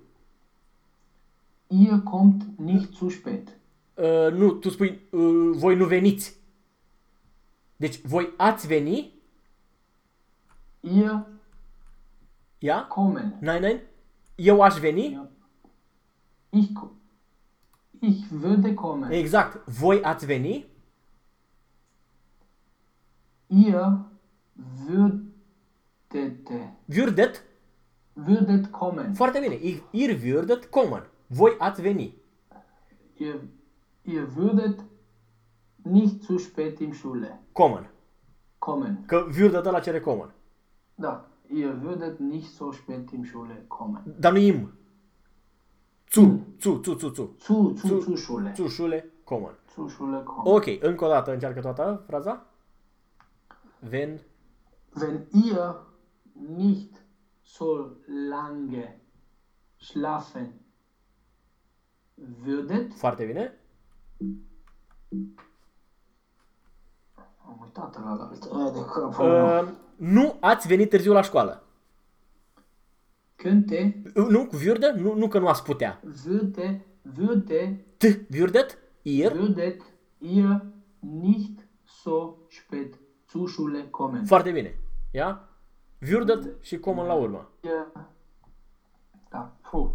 Speaker 1: Ihr kommt nicht zu spät.
Speaker 2: Uh, nu, tu spui, uh, voi nu veniți. Deci, voi ați veni,
Speaker 1: Ihr
Speaker 2: ia?
Speaker 1: kommen.
Speaker 2: Nein, nein. Eu aș veni?
Speaker 1: Ja. Ich, ko- ich würde kommen.
Speaker 2: Exact. Voi ați veni?
Speaker 1: Ihr würdet,
Speaker 2: Würdet?
Speaker 1: würdet kommen.
Speaker 2: Foarte bine. Ihr- Ihr würdet kommen. Voi ați veni.
Speaker 1: Ihr, ihr würdet nicht zu spät in Schule
Speaker 2: Common.
Speaker 1: kommen.
Speaker 2: Că würdet ăla cere common.
Speaker 1: Da, ihr würdet nicht so spät in Schule kommen.
Speaker 2: Dar nu im. Zu, zu, zu, zu, zu.
Speaker 1: Zu, zu,
Speaker 2: Zu-
Speaker 1: zu Schule.
Speaker 2: Zu, Schule, common.
Speaker 1: Zu Schule kommen.
Speaker 2: Ok, încă o dată încearcă toată fraza. Wenn,
Speaker 1: Wenn ihr nicht so lange schlafen würdet,
Speaker 2: foarte bine.
Speaker 1: Am uitat la altă, de capul meu.
Speaker 2: Uh, nu ați venit târziu la școală.
Speaker 1: könnte,
Speaker 2: Uh, Nu, cu würde? Nu, nu că nu ați putea.
Speaker 1: würde, würde,
Speaker 2: T, würdet, ihr.
Speaker 1: würdet ihr nicht so spät zur Schule kommen.
Speaker 2: Foarte bine. Ia? Würdet și common la urmă.
Speaker 1: Ihr, da, puh.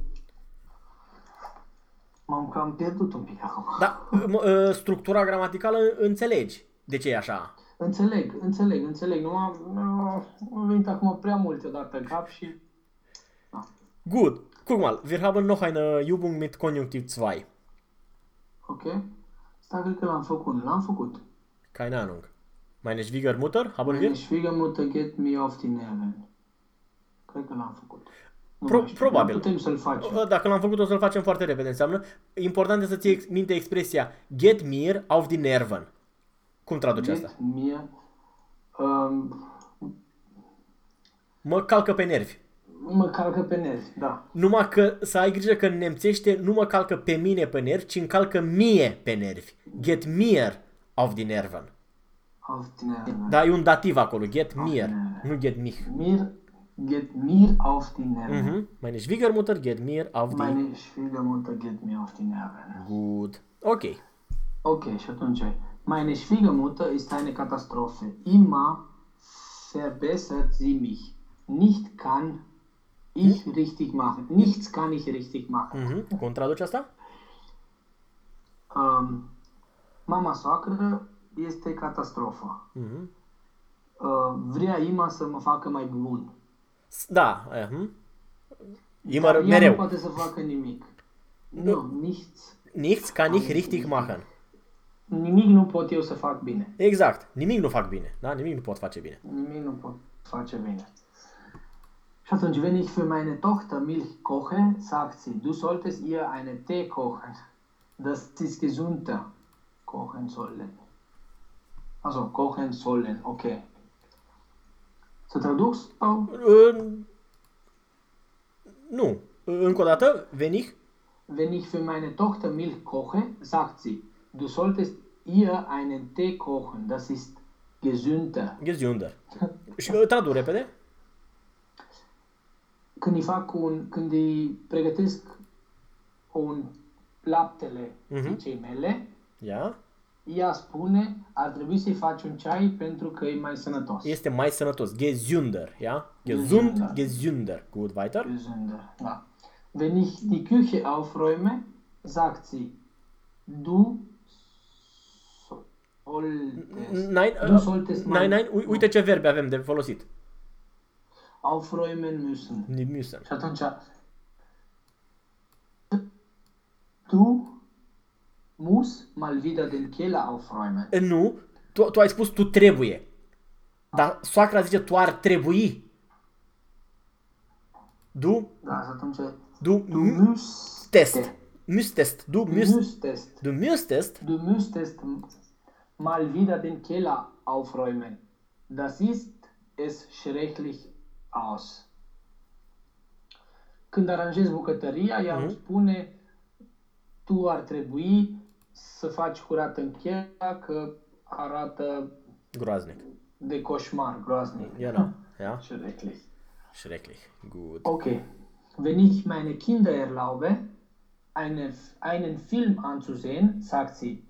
Speaker 1: M-am cam pierdut un pic acum.
Speaker 2: Da, m- uh, structura gramaticală înțelegi de ce e așa.
Speaker 1: Înțeleg, înțeleg, înțeleg. Nu am, nu, am venit acum prea multe odată în cap și...
Speaker 2: Gut, guck mal, wir haben noch eine Übung mit Konjunktiv 2.
Speaker 1: Ok? Stai, cred că l-am făcut. L-am făcut.
Speaker 2: Keine Ahnung. Meine Schwiegermutter haben wir?
Speaker 1: Meine Schwiegermutter geht mir auf die Nerven. Cred că l-am făcut. Nu
Speaker 2: Pro-
Speaker 1: mai știu,
Speaker 2: probabil.
Speaker 1: dar Putem să-l facem.
Speaker 2: Uh, Dacă l-am făcut, o să-l facem foarte repede. Înseamnă, important e să ții ex- minte expresia Get mir auf die Nerven. Cum traduce asta?
Speaker 1: Geht mir... Um,
Speaker 2: Mă calcă pe nervi.
Speaker 1: mă calcă pe nervi, da.
Speaker 2: Numai că să ai grijă că în nemțește nu mă calcă pe mine pe nervi, ci îmi calcă mie pe nervi. Get mir auf die Nerven.
Speaker 1: Auf die Nerven.
Speaker 2: Da, e un dativ acolo. Get mir,
Speaker 1: Nerven.
Speaker 2: nu get mich.
Speaker 1: Mir geht mir auf die Nerven.
Speaker 2: Mhm. Meine Schwiegermutter get mir auf die...
Speaker 1: Meine Schwiegermutter geht mir auf die Nerven.
Speaker 2: Gut. Ok.
Speaker 1: Ok, și atunci, meine Schwiegermutter ist eine Katastrophe. Immer verbessert sie mich. Nicht kann ich richtig machen. Nichts kann ich richtig machen.
Speaker 2: Mhm. Cum traduce asta?
Speaker 1: Um, mama soacră este catastrofă.
Speaker 2: Mhm.
Speaker 1: Uh, vrea Ima să mă facă mai bun.
Speaker 2: Da. eh, hm. E
Speaker 1: Dar ea nu
Speaker 2: mereu.
Speaker 1: poate să facă nimic. Nu, nichts.
Speaker 2: Nichts kann ich richtig machen.
Speaker 1: Nimic nu pot eu să fac bine.
Speaker 2: Exact. Nimic nu fac bine. Da? Nimic nu pot face bine.
Speaker 1: Nimic nu pot face bine. Și atunci, wenn ich für meine Tochter Milch koche, sagt sie, du solltest ihr einen Tee kochen. Das ist gesünder kochen sollen. Also, kochen sollen, ok. Să traduc sau?
Speaker 2: Uh, nu. Încă o dată, wenn ich,
Speaker 1: Wenn ich für meine Tochter Milch koche, sagt sie, du solltest ihr einen Tee kochen, das ist gesünder.
Speaker 2: gesünder. Și uh, tradu repede.
Speaker 1: Când îi fac un, când îi pregătesc un laptele
Speaker 2: Mhm.
Speaker 1: fiicei mele,
Speaker 2: Ia.
Speaker 1: Ea spune, ar trebui să-i faci un ceai pentru că e mai sănătos.
Speaker 2: Este mai sănătos. Gesünder, ja? Gesund,
Speaker 1: Gesünder.
Speaker 2: gesünder. Gut, weiter.
Speaker 1: Gesünder, da. Wenn ich die Küche aufräume, sagt sie, du solltest,
Speaker 2: Nein,
Speaker 1: du
Speaker 2: uh,
Speaker 1: solltest
Speaker 2: nein, nein, ui- uite ce verbe avem de folosit.
Speaker 1: aufräumen müssen.
Speaker 2: Die müssen.
Speaker 1: Și atunci, du musst mal wieder den Keller aufräumen.
Speaker 2: Uh, Nu, tu, tu ai spus tu trebuie. Dar soacra zice tu ar trebui. Du,
Speaker 1: Da, și atunci,
Speaker 2: du
Speaker 1: du
Speaker 2: müsstest.
Speaker 1: müsstest,
Speaker 2: Müsstest. Du
Speaker 1: du
Speaker 2: müsst,
Speaker 1: müsstest,
Speaker 2: du müsstest.
Speaker 1: du müsstest mal wieder den Keller aufräumen. Das ist es schrecklich aus. Când aranjezi bucătăria, ea îmi spune tu ar trebui să faci curat în cheia că arată
Speaker 2: Groaznic.
Speaker 1: de coșmar groaznic.
Speaker 2: Genau. Ja.
Speaker 1: Schrecklich.
Speaker 2: Schrecklich. Gut.
Speaker 1: Okay. Wenn ich meine Kinder erlaube, eine, einen Film anzusehen, sagt sie,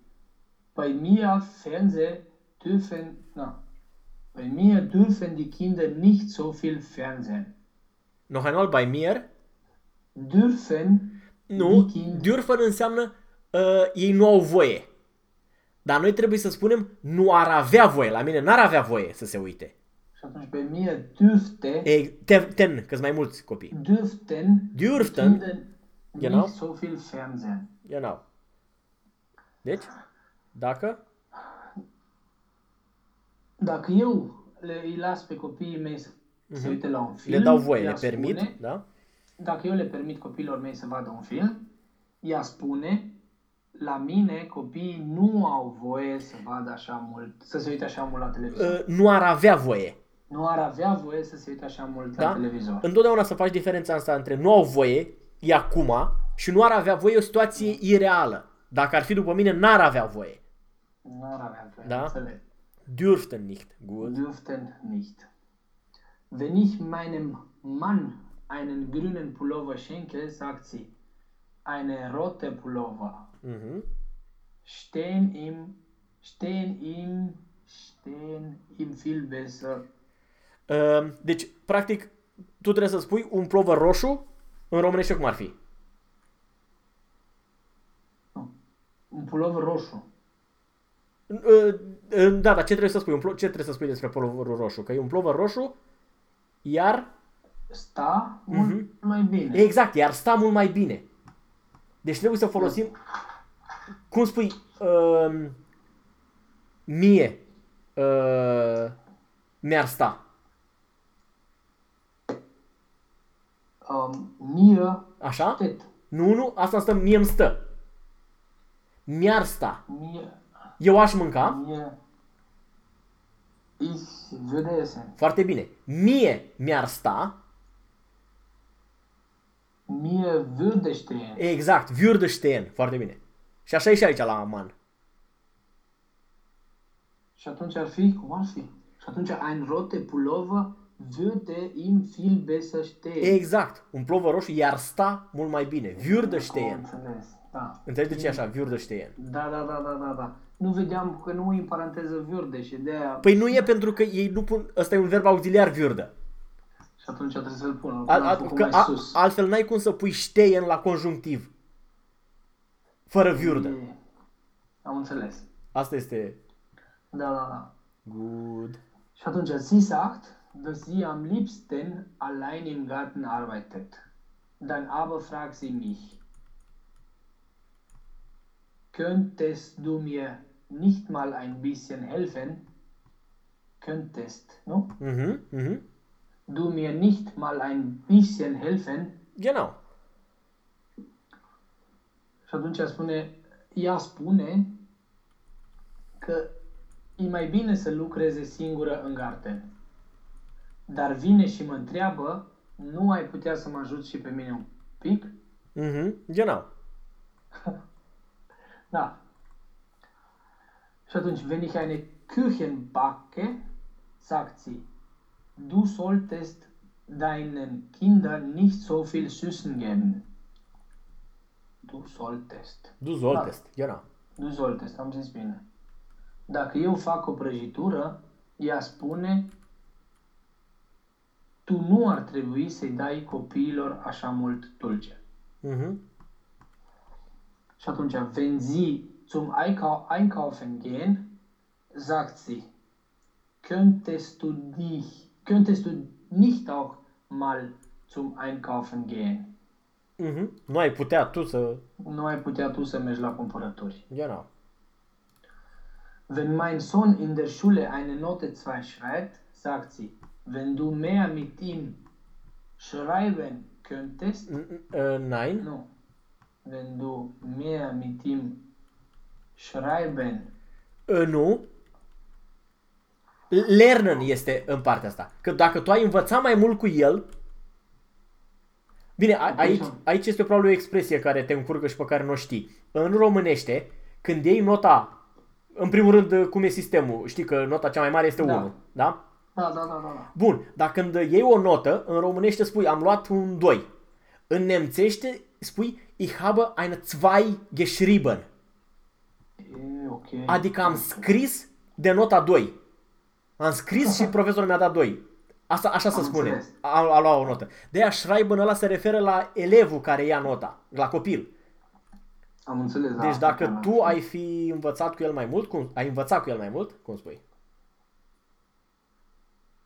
Speaker 1: bei mir Fernseh dürfen, na, bei mir dürfen die Kinder nicht so viel Fernsehen.
Speaker 2: Noch einmal bei mir.
Speaker 1: Dürfen
Speaker 2: Nu, dürfen înseamnă uh, ei nu au voie. Dar noi trebuie să spunem nu ar avea voie. La mine n-ar avea voie să se uite.
Speaker 1: și atunci bei mir dürfte,
Speaker 2: E, ten, ten că sunt mai mulți copii.
Speaker 1: dürften die
Speaker 2: Dürften.
Speaker 1: Kinder
Speaker 2: Genau.
Speaker 1: nicht so viel Fernsehen.
Speaker 2: Genau. Deci, dacă,
Speaker 1: Dacă eu le, îi las pe copiii mei să se uite la un film,
Speaker 2: le dau voie,
Speaker 1: ea
Speaker 2: le permit,
Speaker 1: spune,
Speaker 2: da?
Speaker 1: dacă eu le permit copiilor mei să vadă un film, ea spune, la mine copiii nu au voie să vadă așa mult, să se uite așa mult la televizor.
Speaker 2: Uh, nu ar avea voie.
Speaker 1: Nu ar avea voie să se uite așa mult la
Speaker 2: Da?
Speaker 1: televizor.
Speaker 2: Întotdeauna să faci diferența asta între nu au voie, e acum, și nu ar avea voie e o situație ireală. Dacă ar fi după mine, n-ar avea voie.
Speaker 1: Nu ar avea voie,
Speaker 2: Da?
Speaker 1: înțeleg.
Speaker 2: Dürften nicht. Gut.
Speaker 1: Dürften nicht. Wenn ich meinem Mann einen grünen Pullover schenke, sagt sie, eine rote Pullover.
Speaker 2: Mhm.
Speaker 1: stehen ihm, stehen ihm, stehen ihm viel besser.
Speaker 2: Uh, deci, practic, tu trebuie să spui un plovăr roșu în românește cum ar fi.
Speaker 1: Nu. Un pulover roșu.
Speaker 2: Uh, uh, da, dar ce trebuie să spui? Un plo- ce trebuie să spui despre plovărul roșu? Că e un plovăr roșu, iar
Speaker 1: Sta mult mai bine.
Speaker 2: Exact, iar sta mult mai bine. Deci trebuie să folosim, cum spui, uh, mie uh, mi-ar sta.
Speaker 1: Um, mir
Speaker 2: Așa?
Speaker 1: steht.
Speaker 2: Nu, nu, asta stă, mie îmi stă. Mi-ar sta.
Speaker 1: Mir,
Speaker 2: Eu aș mânca,
Speaker 1: mir, ich würde essen.
Speaker 2: foarte bine. Mie mi-ar sta,
Speaker 1: Mir würde stehen.
Speaker 2: exact, würde stehen, foarte bine. Și așa e și aici la man.
Speaker 1: Și atunci ar fi, cum ar fi? Și atunci ein rote Pullover würde ihm viel besser stehen.
Speaker 2: Exact, un plovăr roșu i-ar sta mult mai bine. Würde
Speaker 1: Am
Speaker 2: stehen.
Speaker 1: înțeles. Da.
Speaker 2: Înțelegi de ce e așa? Würde stehen.
Speaker 1: Da, da, da, da, da, da. Nu vedeam că nu e în paranteză würde și de aia
Speaker 2: Păi nu e pentru că ei nu pun, ăsta e un verb auxiliar viurdă.
Speaker 1: Și atunci trebuie să-l pun. Îl
Speaker 2: Al,
Speaker 1: am
Speaker 2: al,
Speaker 1: făcut
Speaker 2: că,
Speaker 1: mai
Speaker 2: a,
Speaker 1: sus.
Speaker 2: altfel n-ai cum să pui stehen la conjunctiv. Fără viurdă.
Speaker 1: E- Am înțeles.
Speaker 2: Asta este
Speaker 1: Da, da, da.
Speaker 2: good.
Speaker 1: Și atunci, sie sagt, dass sie am liebsten allein im Garten arbeitet. Dann aber fragt sie mich, könntest du mir nicht mal ein bisschen helfen? Könntest, nu?
Speaker 2: Mhm, mhm.
Speaker 1: Du mir nicht mal ein bisschen helfen?
Speaker 2: Genau.
Speaker 1: Și atunci spune, ea spune că e mai bine să lucreze singură în garten. Dar vine și mă întreabă, nu ai putea să mă ajut și pe mine un pic?
Speaker 2: Mhm, genau.
Speaker 1: Da. Și atunci, wenn ich eine Küchen backe, sagt sie, du solltest deinen Kindern nicht so viel Süßen geben. Du solltest.
Speaker 2: Du solltest, genau.
Speaker 1: Du solltest, am zis bine. Dacă eu fac o prăjitură, ea spune, tu nu ar trebui să-i dai copiilor așa mult dulce.
Speaker 2: Mhm.
Speaker 1: Și atunci, wenn sie zum Einkau Einkaufen gehen, sagt sie, könntest du dich, könntest du nicht auch mal zum Einkaufen gehen?
Speaker 2: Mhm. Nu ai putea tu să...
Speaker 1: Nu ai putea tu să mergi la cumpărături.
Speaker 2: Genau.
Speaker 1: Wenn mein Sohn in der Schule eine Note 2 schreibt, sagt sie, wenn du mehr mit ihm schreiben könntest,
Speaker 2: N- n- uh, Nein.
Speaker 1: no, wenn du mehr mit ihm schreiben,
Speaker 2: Uh, Nu. Lernen este în partea asta. Că dacă tu ai învățat mai mult cu el... Bine, a,
Speaker 1: Ok,
Speaker 2: aici,
Speaker 1: da.
Speaker 2: aici este probabil o expresie care te încurcă și pe care nu o știi. În românește, când iei nota... În primul rând, cum e sistemul? Știi că nota cea mai mare este
Speaker 1: Da.
Speaker 2: 1, da?
Speaker 1: da, da, da, da, da.
Speaker 2: Bun, dar când iei o notă, în românește spui am luat un 2. În nemțește spui ich habe eine 2 geschrieben.
Speaker 1: E ok.
Speaker 2: Adică am scris de nota 2. Am scris și profesorul mi-a dat 2. Asta, așa se
Speaker 1: Am
Speaker 2: spune.
Speaker 1: înțeles.
Speaker 2: A, a luat o notă. De aia Schreiben ăla se referă la elevul care ia nota, la copil.
Speaker 1: Am înțeles. da,
Speaker 2: Deci
Speaker 1: asta
Speaker 2: dacă
Speaker 1: chiar
Speaker 2: tu ai fi învățat cu el mai mult, cum, ai învățat cu el mai mult, cum spui?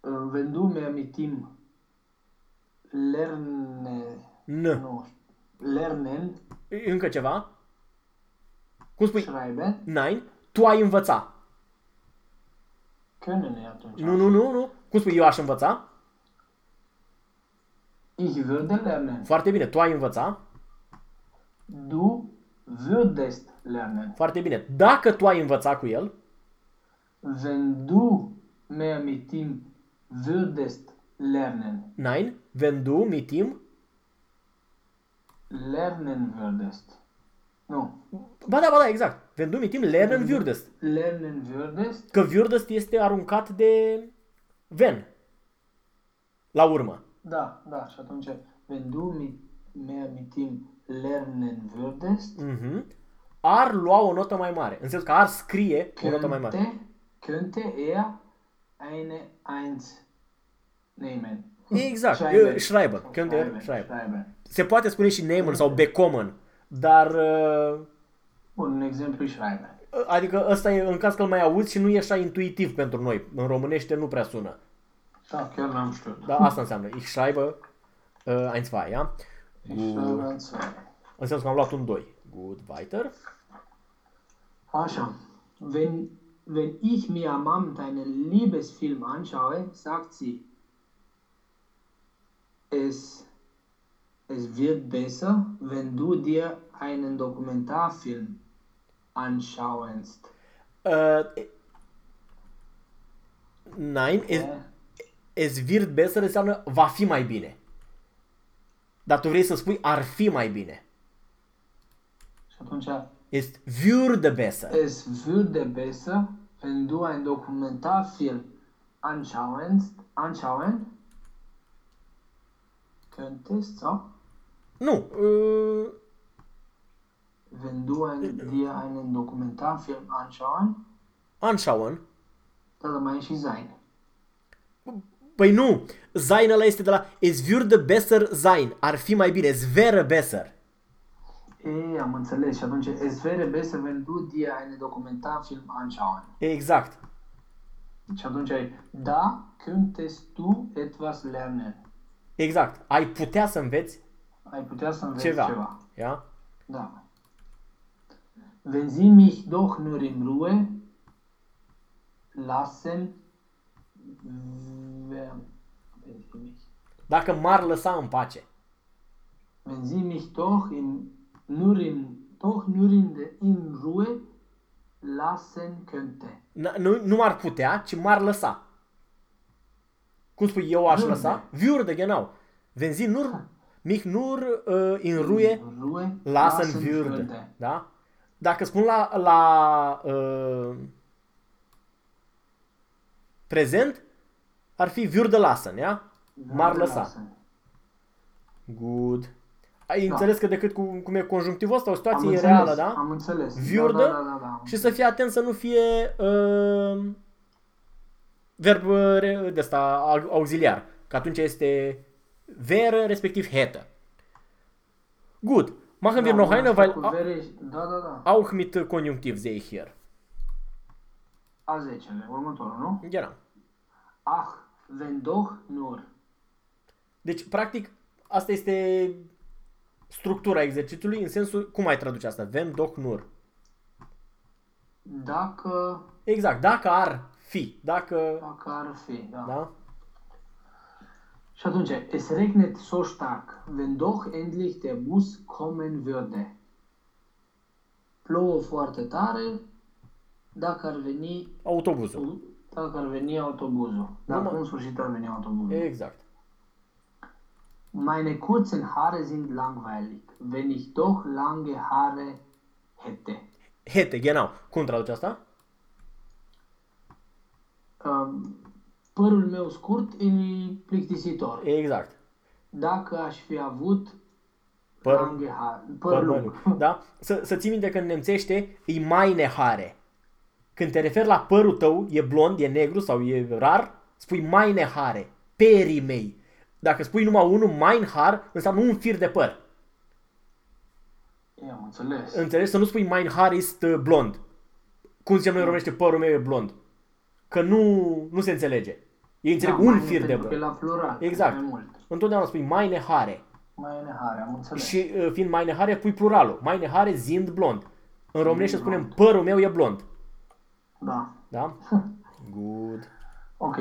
Speaker 1: am- Wenn du mehr mit ihm lerne,
Speaker 2: N.
Speaker 1: nu, lernen,
Speaker 2: Încă ceva? Cum spui?
Speaker 1: schreiben,
Speaker 2: Nein. Tu ai învăța.
Speaker 1: können e atunci.
Speaker 2: Nu, nu, nu, nu. Cum spui? Eu aș învăța?
Speaker 1: Ich würde lernen.
Speaker 2: Foarte bine. Tu ai învăța?
Speaker 1: Du würdest lernen.
Speaker 2: Foarte bine. Dacă tu ai învăța cu el,
Speaker 1: Wenn du mehr mit ihm würdest lernen,
Speaker 2: nein, wenn du mit ihm,
Speaker 1: lernen würdest. Nu.
Speaker 2: ba da, ba da, exact. Wenn du mit ihm lernen würdest.
Speaker 1: Lernen würdest,
Speaker 2: Că würdest este aruncat de wenn. La urmă.
Speaker 1: da, da, și atunci, wenn du mit, mehr mit ihm lernen würdest,
Speaker 2: Mhm. Ar lua o notă mai mare. În sensul că ar scrie o notă mai mare.
Speaker 1: könnte, könnte er eine Eins nehmen.
Speaker 2: Exact.
Speaker 1: Schreiben.
Speaker 2: Uh, Schreiben. Könnte er
Speaker 1: Schreiben.
Speaker 2: schreiben.
Speaker 1: Schreiben.
Speaker 2: Se poate spune și nehmen sau bekommen. Dar uh,
Speaker 1: Bun, un exemplu e schreiben.
Speaker 2: Adică ăsta e în caz că îl mai auzi și nu e așa intuitiv pentru noi. În românește nu prea sună.
Speaker 1: Da, chiar n-am știut.
Speaker 2: Dar asta înseamnă. Ich schreibe uh, ein, zwei, ja?
Speaker 1: Ich schreibe zwei.
Speaker 2: Înseamnă că am luat un 2. Good, weiter.
Speaker 1: Așa. Wenn, wenn ich mir am Abend einen Liebesfilm anschaue, sagt sie, es, es wird besser, wenn du dir einen Dokumentarfilm anschauest.
Speaker 2: Uh, nein, es,
Speaker 1: Eh,
Speaker 2: es wird besser înseamnă va fi mai bine. Dar tu vrei să spui ar fi mai bine.
Speaker 1: Și atunci,
Speaker 2: Es würde besser.
Speaker 1: es würde besser, wenn du einen Dokumentarfilm anschauest, anschauen könntest, so?
Speaker 2: Nu. Uh,
Speaker 1: Wenn du ein, dir einen Dokumentarfilm anschauen,
Speaker 2: anschauen.
Speaker 1: da, da mai e și sein.
Speaker 2: Păi nu. Sein ăla este de la es würde besser sein. Ar fi mai bine. Es wäre besser.
Speaker 1: E, am înțeles. Și atunci, es wäre besser, wenn du dir einen Dokumentarfilm anschauen.
Speaker 2: Exact.
Speaker 1: Și atunci ai, da, könntest du etwas lernen.
Speaker 2: Exact. Ai putea să înveți
Speaker 1: Ai putea să înveți
Speaker 2: ceva.
Speaker 1: ceva.
Speaker 2: Ja?
Speaker 1: Da. Wenn sie mich doch nur in Ruhe lassen, wer- wenn sie mich,
Speaker 2: Dacă m-ar lăsa în pace.
Speaker 1: wenn sie mich doch in, nur in, doch nur in, de, in Ruhe lassen könnte.
Speaker 2: N- Nu, nu m-ar putea, ci m-ar lăsa. Cum spui, eu aș
Speaker 1: Würde.
Speaker 2: lăsa? Würde, genau. Wenn Sie nur, mich nur uh, in Ruhe
Speaker 1: Ruhe
Speaker 2: lassen würde. Da? Dacă spun la, la uh, prezent, ar fi würde lassen, ia? M-ar
Speaker 1: Würde
Speaker 2: lăsa.
Speaker 1: lassen.
Speaker 2: Good. Ai
Speaker 1: Da.
Speaker 2: înțeles că decât cu, cum e conjunctivul ăsta, o
Speaker 1: Am
Speaker 2: situație
Speaker 1: înțeles,
Speaker 2: reală, da?
Speaker 1: Am înțeles.
Speaker 2: Würde
Speaker 1: Da, da, da, da, da.
Speaker 2: și să fie atent să nu fie uh, verb uh, re- de ăsta au- auxiliar, că atunci este wäre respectiv hätte. Gut. Machen wir
Speaker 1: Da,
Speaker 2: noch eine,
Speaker 1: asta
Speaker 2: weil
Speaker 1: cu vere- Da, da, da.
Speaker 2: auch mit Konjunktiv sehe ich hier.
Speaker 1: A 10 următorul, nu?
Speaker 2: Genau.
Speaker 1: Ach, wenn doch nur.
Speaker 2: Deci, practic, asta este structura exercițiului în sensul, cum ai traduce asta? Wenn doch nur.
Speaker 1: Dacă,
Speaker 2: Exact, dacă ar fi, dacă,
Speaker 1: dacă ar fi, da.
Speaker 2: da?
Speaker 1: Și atunci, es regnet so stark, wenn doch endlich der Bus kommen würde. Plouă foarte tare, dacă ar veni,
Speaker 2: Autobuzul.
Speaker 1: dacă ar veni autobuzul. Dacă
Speaker 2: Numai-
Speaker 1: în sfârșit ar veni autobuzul.
Speaker 2: Exact.
Speaker 1: Meine kurzen Haare sind langweilig, wenn ich doch lange Haare hätte.
Speaker 2: Hete, genau. Cum traduce asta?
Speaker 1: Um, părul meu scurt e plictisitor.
Speaker 2: Exact.
Speaker 1: Dacă aș fi avut
Speaker 2: Păr,
Speaker 1: lange Haare, păr
Speaker 2: păr
Speaker 1: lung.
Speaker 2: lung. Da? Să, să ții minte că în nemțește e mai nehare. Când te referi la părul tău, e blond, e negru sau e rar, spui mai nehare. Perii mei. Dacă spui numai unul, mein har, înseamnă un fir de păr.
Speaker 1: I-am înțeles.
Speaker 2: Înțelegi? Să nu spui mein Haar ist uh, blond. Cum zicem noi în românește, părul meu e blond. Că nu, nu se înțelege. Ei înțeleg
Speaker 1: Da,
Speaker 2: un
Speaker 1: mai
Speaker 2: fir de
Speaker 1: pentru că e
Speaker 2: păr.
Speaker 1: la plural.
Speaker 2: Exact.
Speaker 1: Mai mult.
Speaker 2: Întotdeauna spui meine Haare.
Speaker 1: Mai nehare, am înțeles.
Speaker 2: Și uh, fiind meine Haare, pui pluralul. Meine Haare sind blond. În românește
Speaker 1: Sind
Speaker 2: spunem
Speaker 1: blond.
Speaker 2: părul meu e blond.
Speaker 1: Da.
Speaker 2: Da? Good.
Speaker 1: Ok.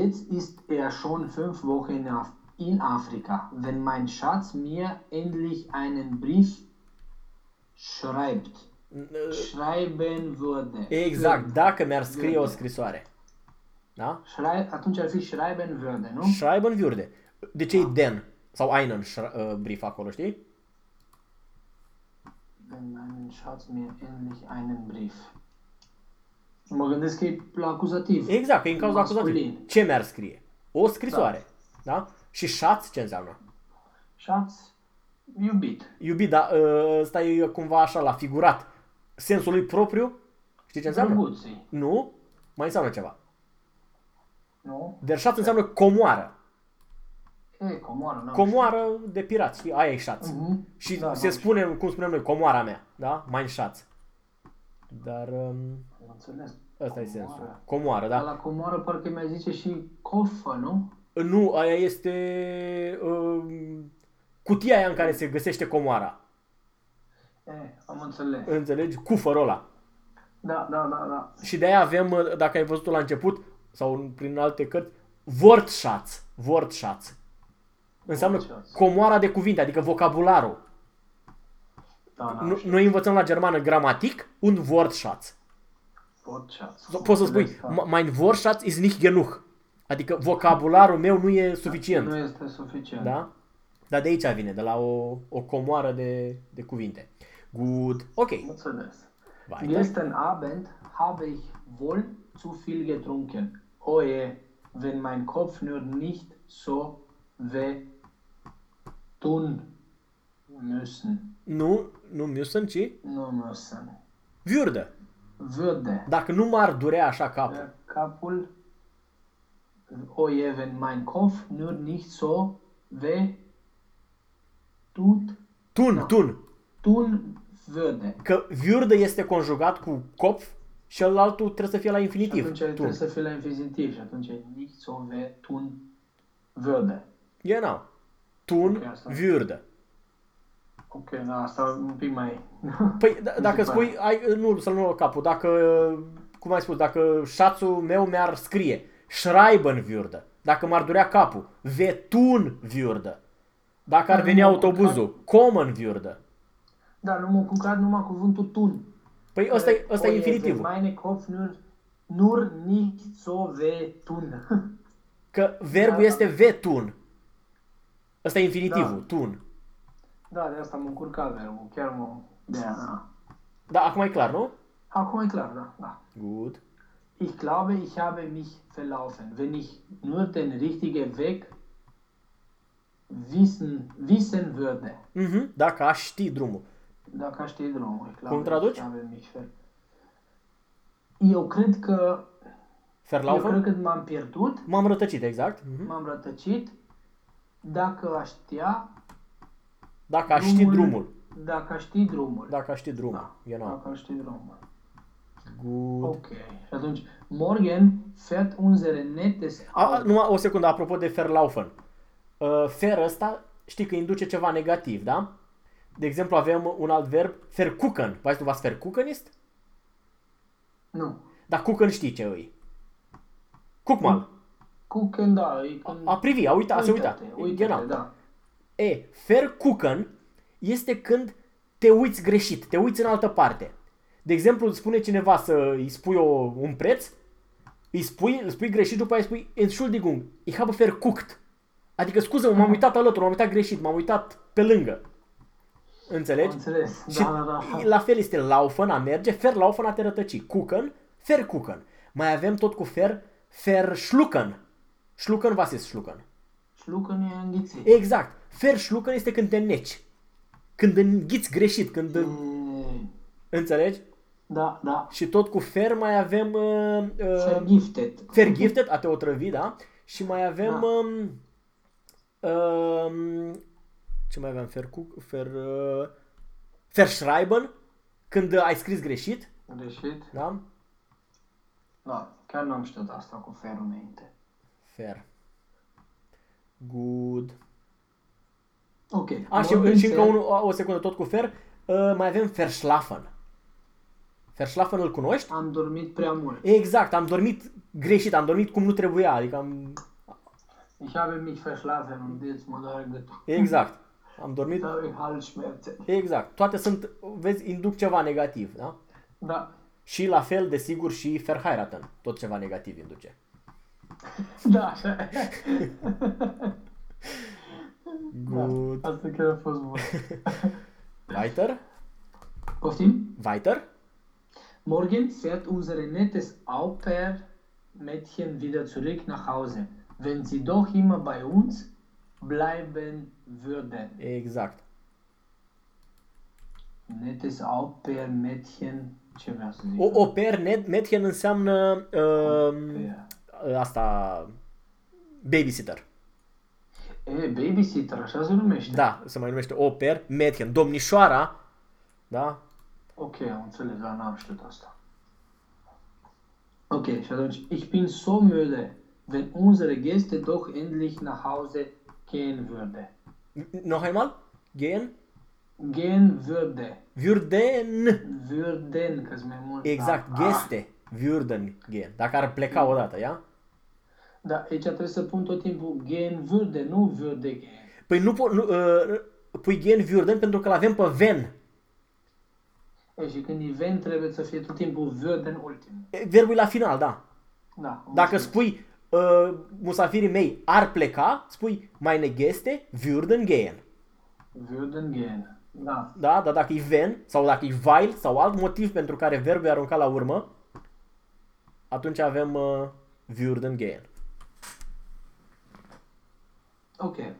Speaker 1: Jetzt ist er schon fünf Wochen in Af- in Afrika. Wenn mein Schatz mir endlich einen Brief schreibt. Schreiben würde.
Speaker 2: Exact. Dacă mi-ar scrie o
Speaker 1: Würde.
Speaker 2: scrisoare. Da?
Speaker 1: Schrei- atunci ar fi schreiben würde, nu?
Speaker 2: Schreiben würde. De ce e den? Sau einen schra- uh, brief acolo, știi?
Speaker 1: Wenn mein Schatz mir endlich einen Brief. Mă gândesc că e la acuzativ.
Speaker 2: Exact, că e în cauza
Speaker 1: Masculin.
Speaker 2: acuzativă. Ce mi-ar scrie? O scrisoare. Da? Și șaț ce înseamnă?
Speaker 1: Schatz, iubit.
Speaker 2: Iubit, dar uh, ăsta e cumva așa la figurat. Sensul lui propriu, știi ce înseamnă?
Speaker 1: Drăguții.
Speaker 2: Nu? Mai înseamnă ceva.
Speaker 1: Nu?
Speaker 2: Der șaț înseamnă comoară.
Speaker 1: E, comoară, n-am
Speaker 2: Comoară de pirați, știi? Aia e șaț.
Speaker 1: Mhm.
Speaker 2: Și
Speaker 1: Da,
Speaker 2: se
Speaker 1: da,
Speaker 2: spune, cum spunem noi, comoara mea, da? Mai șaț. Dar um,
Speaker 1: Am înțeles.
Speaker 2: ăsta e
Speaker 1: Comoară.
Speaker 2: sensul. Comoară,
Speaker 1: Dar
Speaker 2: da?
Speaker 1: la comoară parcă mai zice și cofă, nu?
Speaker 2: Nu, aia este um, cutia aia în care se găsește comoara.
Speaker 1: E, am înțeles.
Speaker 2: Înțelegi? Cufărul ăla.
Speaker 1: Da, da, da, da.
Speaker 2: Și de aia avem, uh, dacă ai văzut la început, sau prin alte cărți, Wortschatz. Wortschatz. Înseamnă
Speaker 1: Wortschatz.
Speaker 2: comoara de cuvinte, adică vocabularul.
Speaker 1: Da, da.
Speaker 2: Nu- Noi învățăm la germană gramatic un Wortschatz.
Speaker 1: Wortschatz.
Speaker 2: Poți să spui,
Speaker 1: Da.
Speaker 2: "M- mein Wortschatz ist nicht genug. Adică vocabularul meu nu e suficient.
Speaker 1: Nu este suficient.
Speaker 2: Da? Dar de aici vine, de la o, o comoară de, de cuvinte. Good. Ok.
Speaker 1: Am înțeles.
Speaker 2: Weiter.
Speaker 1: Gestern Abend habe ich wohl zu viel getrunken. Oje, wenn mein Kopf nur nicht so weh tun müssen.
Speaker 2: Nu, nu müssen, ci
Speaker 1: Nu müssen.
Speaker 2: würde.
Speaker 1: Würde
Speaker 2: Dacă nu m-ar durea așa capul.
Speaker 1: der Kapul, oje, wenn mein Kopf nur nicht so weh tut,
Speaker 2: Tun, tun.
Speaker 1: tun würde.
Speaker 2: Că würde este conjugat cu kopf și cealaltul trebuie să fie la
Speaker 1: Și
Speaker 2: infinitiv.
Speaker 1: atunci
Speaker 2: Tun.
Speaker 1: trebuie să fie la infinitiv și atunci e nicht so weh tun würde.
Speaker 2: Genau. Tun,
Speaker 1: Ok, asta.
Speaker 2: würde.
Speaker 1: Ok, da, asta un pic mai...
Speaker 2: Păi d- dacă
Speaker 1: se
Speaker 2: spui, ai, nu, să-l nu capul, dacă, cum ai spus, dacă șațul meu mi-ar scrie, schreiben würde, dacă m-ar durea capul, vetun würde, dacă ar
Speaker 1: Nu
Speaker 2: veni
Speaker 1: m-am
Speaker 2: autobuzul, kommen würde.
Speaker 1: Da, nu m-a cucat numai cuvântul tun.
Speaker 2: Păi ăsta e, ăsta e
Speaker 1: Oje,
Speaker 2: infinitivul.
Speaker 1: Meine Kopf nur, nur nicht so weh tun.
Speaker 2: Că verbul
Speaker 1: Da.
Speaker 2: este vetun. Ăsta e infinitivul,
Speaker 1: Da.
Speaker 2: tun.
Speaker 1: Da, de asta m-a încurcat verbul. Chiar mă... De aia, da.
Speaker 2: Da, acum e clar, nu?
Speaker 1: Acum e clar, da. da.
Speaker 2: Good.
Speaker 1: Ich glaube, ich habe mich verlaufen. Wenn ich nur den richtigen Weg wissen, wissen würde.
Speaker 2: Mhm, dacă aș ști drumul.
Speaker 1: Dacă aș ști drumul, e clar.
Speaker 2: Cum traduci?
Speaker 1: Ich habe mich ver... Eu cred că... Eu
Speaker 2: Verlaufen?
Speaker 1: cred că m-am pierdut,
Speaker 2: M-am rătăcit, exact. Mhm.
Speaker 1: m-am rătăcit. Dacă aș știa...
Speaker 2: Dacă aș ști drumul.
Speaker 1: Dacă aș ști drumul.
Speaker 2: Dacă aș ști drumul.
Speaker 1: Da.
Speaker 2: Genau.
Speaker 1: Dacă aș ști drumul.
Speaker 2: Good.
Speaker 1: Ok. Și atunci, morgen fährt unsere nettes
Speaker 2: A, a,
Speaker 1: Auto.
Speaker 2: numai o secundă, apropo de Verlaufen. Uh, fer ăsta, știi că induce ceva negativ, da? De exemplu, avem un alt verb, verkucken. Weißt du was verkucken ist?
Speaker 1: Nu.
Speaker 2: Dar kucken știi ce îi. Guck mal.
Speaker 1: Cu când da, e când...
Speaker 2: A privi, a uita, a se uita.
Speaker 1: Uite-te, uite-te,
Speaker 2: Genau.
Speaker 1: da.
Speaker 2: E, verkucken este când te uiți greșit, te uiți în altă parte. De exemplu, îți spune cineva să îi spui o, un preț, îi spui, îi spui greșit, după aia îi spui Entschuldigung, ich habe verguckt. Adică, scuză m-am uitat alături, m-am uitat greșit, m-am uitat pe lângă.
Speaker 1: Am
Speaker 2: Înțelegi?
Speaker 1: înțeles.
Speaker 2: Și
Speaker 1: Da, da, da.
Speaker 2: la fel este laufen, a merge, verlaufen, a te rătăci. Kuchen, verkuchen. Mai avem tot cu fer, verschlucken. Schlucken, was ist schlucken?
Speaker 1: Șlucă nu e înghițit.
Speaker 2: Exact. Verschlucken este când te neci. Când înghiți greșit, când...
Speaker 1: E,
Speaker 2: Înțelegi?
Speaker 1: Da, da.
Speaker 2: Și tot cu fer mai avem... Uh, uh,
Speaker 1: Vergiftet.
Speaker 2: vergifted, a te otrăvi, da? Și mai avem...
Speaker 1: Da.
Speaker 2: Um, um, ce mai aveam? Fer, fer, uh, verschreiben, când ai scris greșit,
Speaker 1: Greșit.
Speaker 2: da?
Speaker 1: Da, chiar n-am știut asta cu ferul înainte.
Speaker 2: Fer. Good.
Speaker 1: Ok.
Speaker 2: A, și,
Speaker 1: Morgen
Speaker 2: și încă
Speaker 1: fährt-
Speaker 2: unul, o, o secundă, tot cu fer, uh, mai avem verschlafen. Verschlafen îl cunoști?
Speaker 1: Am dormit prea mult.
Speaker 2: Exact, am dormit greșit, am dormit cum nu trebuia, adică am...
Speaker 1: Ich habe mich verschlafen und jetzt mă doare gâtul.
Speaker 2: Exact, am dormit...
Speaker 1: Da, e Halsschmerzen.
Speaker 2: Exact, toate sunt, vezi, induc ceva negativ, da?
Speaker 1: Da.
Speaker 2: Și la fel, desigur, și verheiraten, tot ceva negativ induce.
Speaker 1: Da, așa e.
Speaker 2: Good.
Speaker 1: Da, asta chiar a fost bun.
Speaker 2: Weiter?
Speaker 1: Poftim?
Speaker 2: Weiter?
Speaker 1: Morgen fährt unsere nettes Au-pair-Mädchen wieder zurück nach Hause. Wenn sie doch immer bei uns bleiben würden.
Speaker 2: Exact.
Speaker 1: Nettes Au-pair-Mädchen, ce vreau să zic?
Speaker 2: O, per net, Mädchen înseamnă uh,
Speaker 1: Pair.
Speaker 2: asta, babysitter.
Speaker 1: E, babysitter, așa se numește.
Speaker 2: Da, se mai numește o per Mädchen. Domnișoara, da?
Speaker 1: Ok, am înțeles, dar n-am știut asta. Ok, și atunci, ich bin so müde, wenn unsere Gäste doch endlich nach Hause gehen würde.
Speaker 2: Noch einmal? Gehen?
Speaker 1: Gehen würde.
Speaker 2: Würden.
Speaker 1: Würden, că mai mult.
Speaker 2: Exact,
Speaker 1: Ah,
Speaker 2: geste. Würden gehen. Dacă ar pleca odată, ia?
Speaker 1: Da, aici trebuie să pun tot timpul gehen würde, nu würde gehen.
Speaker 2: Păi nu, po- nu uh, pui gehen würden pentru că l-avem pe ven.
Speaker 1: E, și când e ven, trebuie să fie tot timpul würden ultim.
Speaker 2: E, Verbul e la final, da.
Speaker 1: Da. am
Speaker 2: Dacă
Speaker 1: înțeles.
Speaker 2: spui uh, musafirii mei ar pleca, spui meine Gäste würden gehen.
Speaker 1: Würden gehen. Da.
Speaker 2: Da? Dar dacă e ven sau dacă e weil sau alt motiv pentru care verbul e aruncat la urmă, atunci avem uh, würden gehen.
Speaker 1: Okay.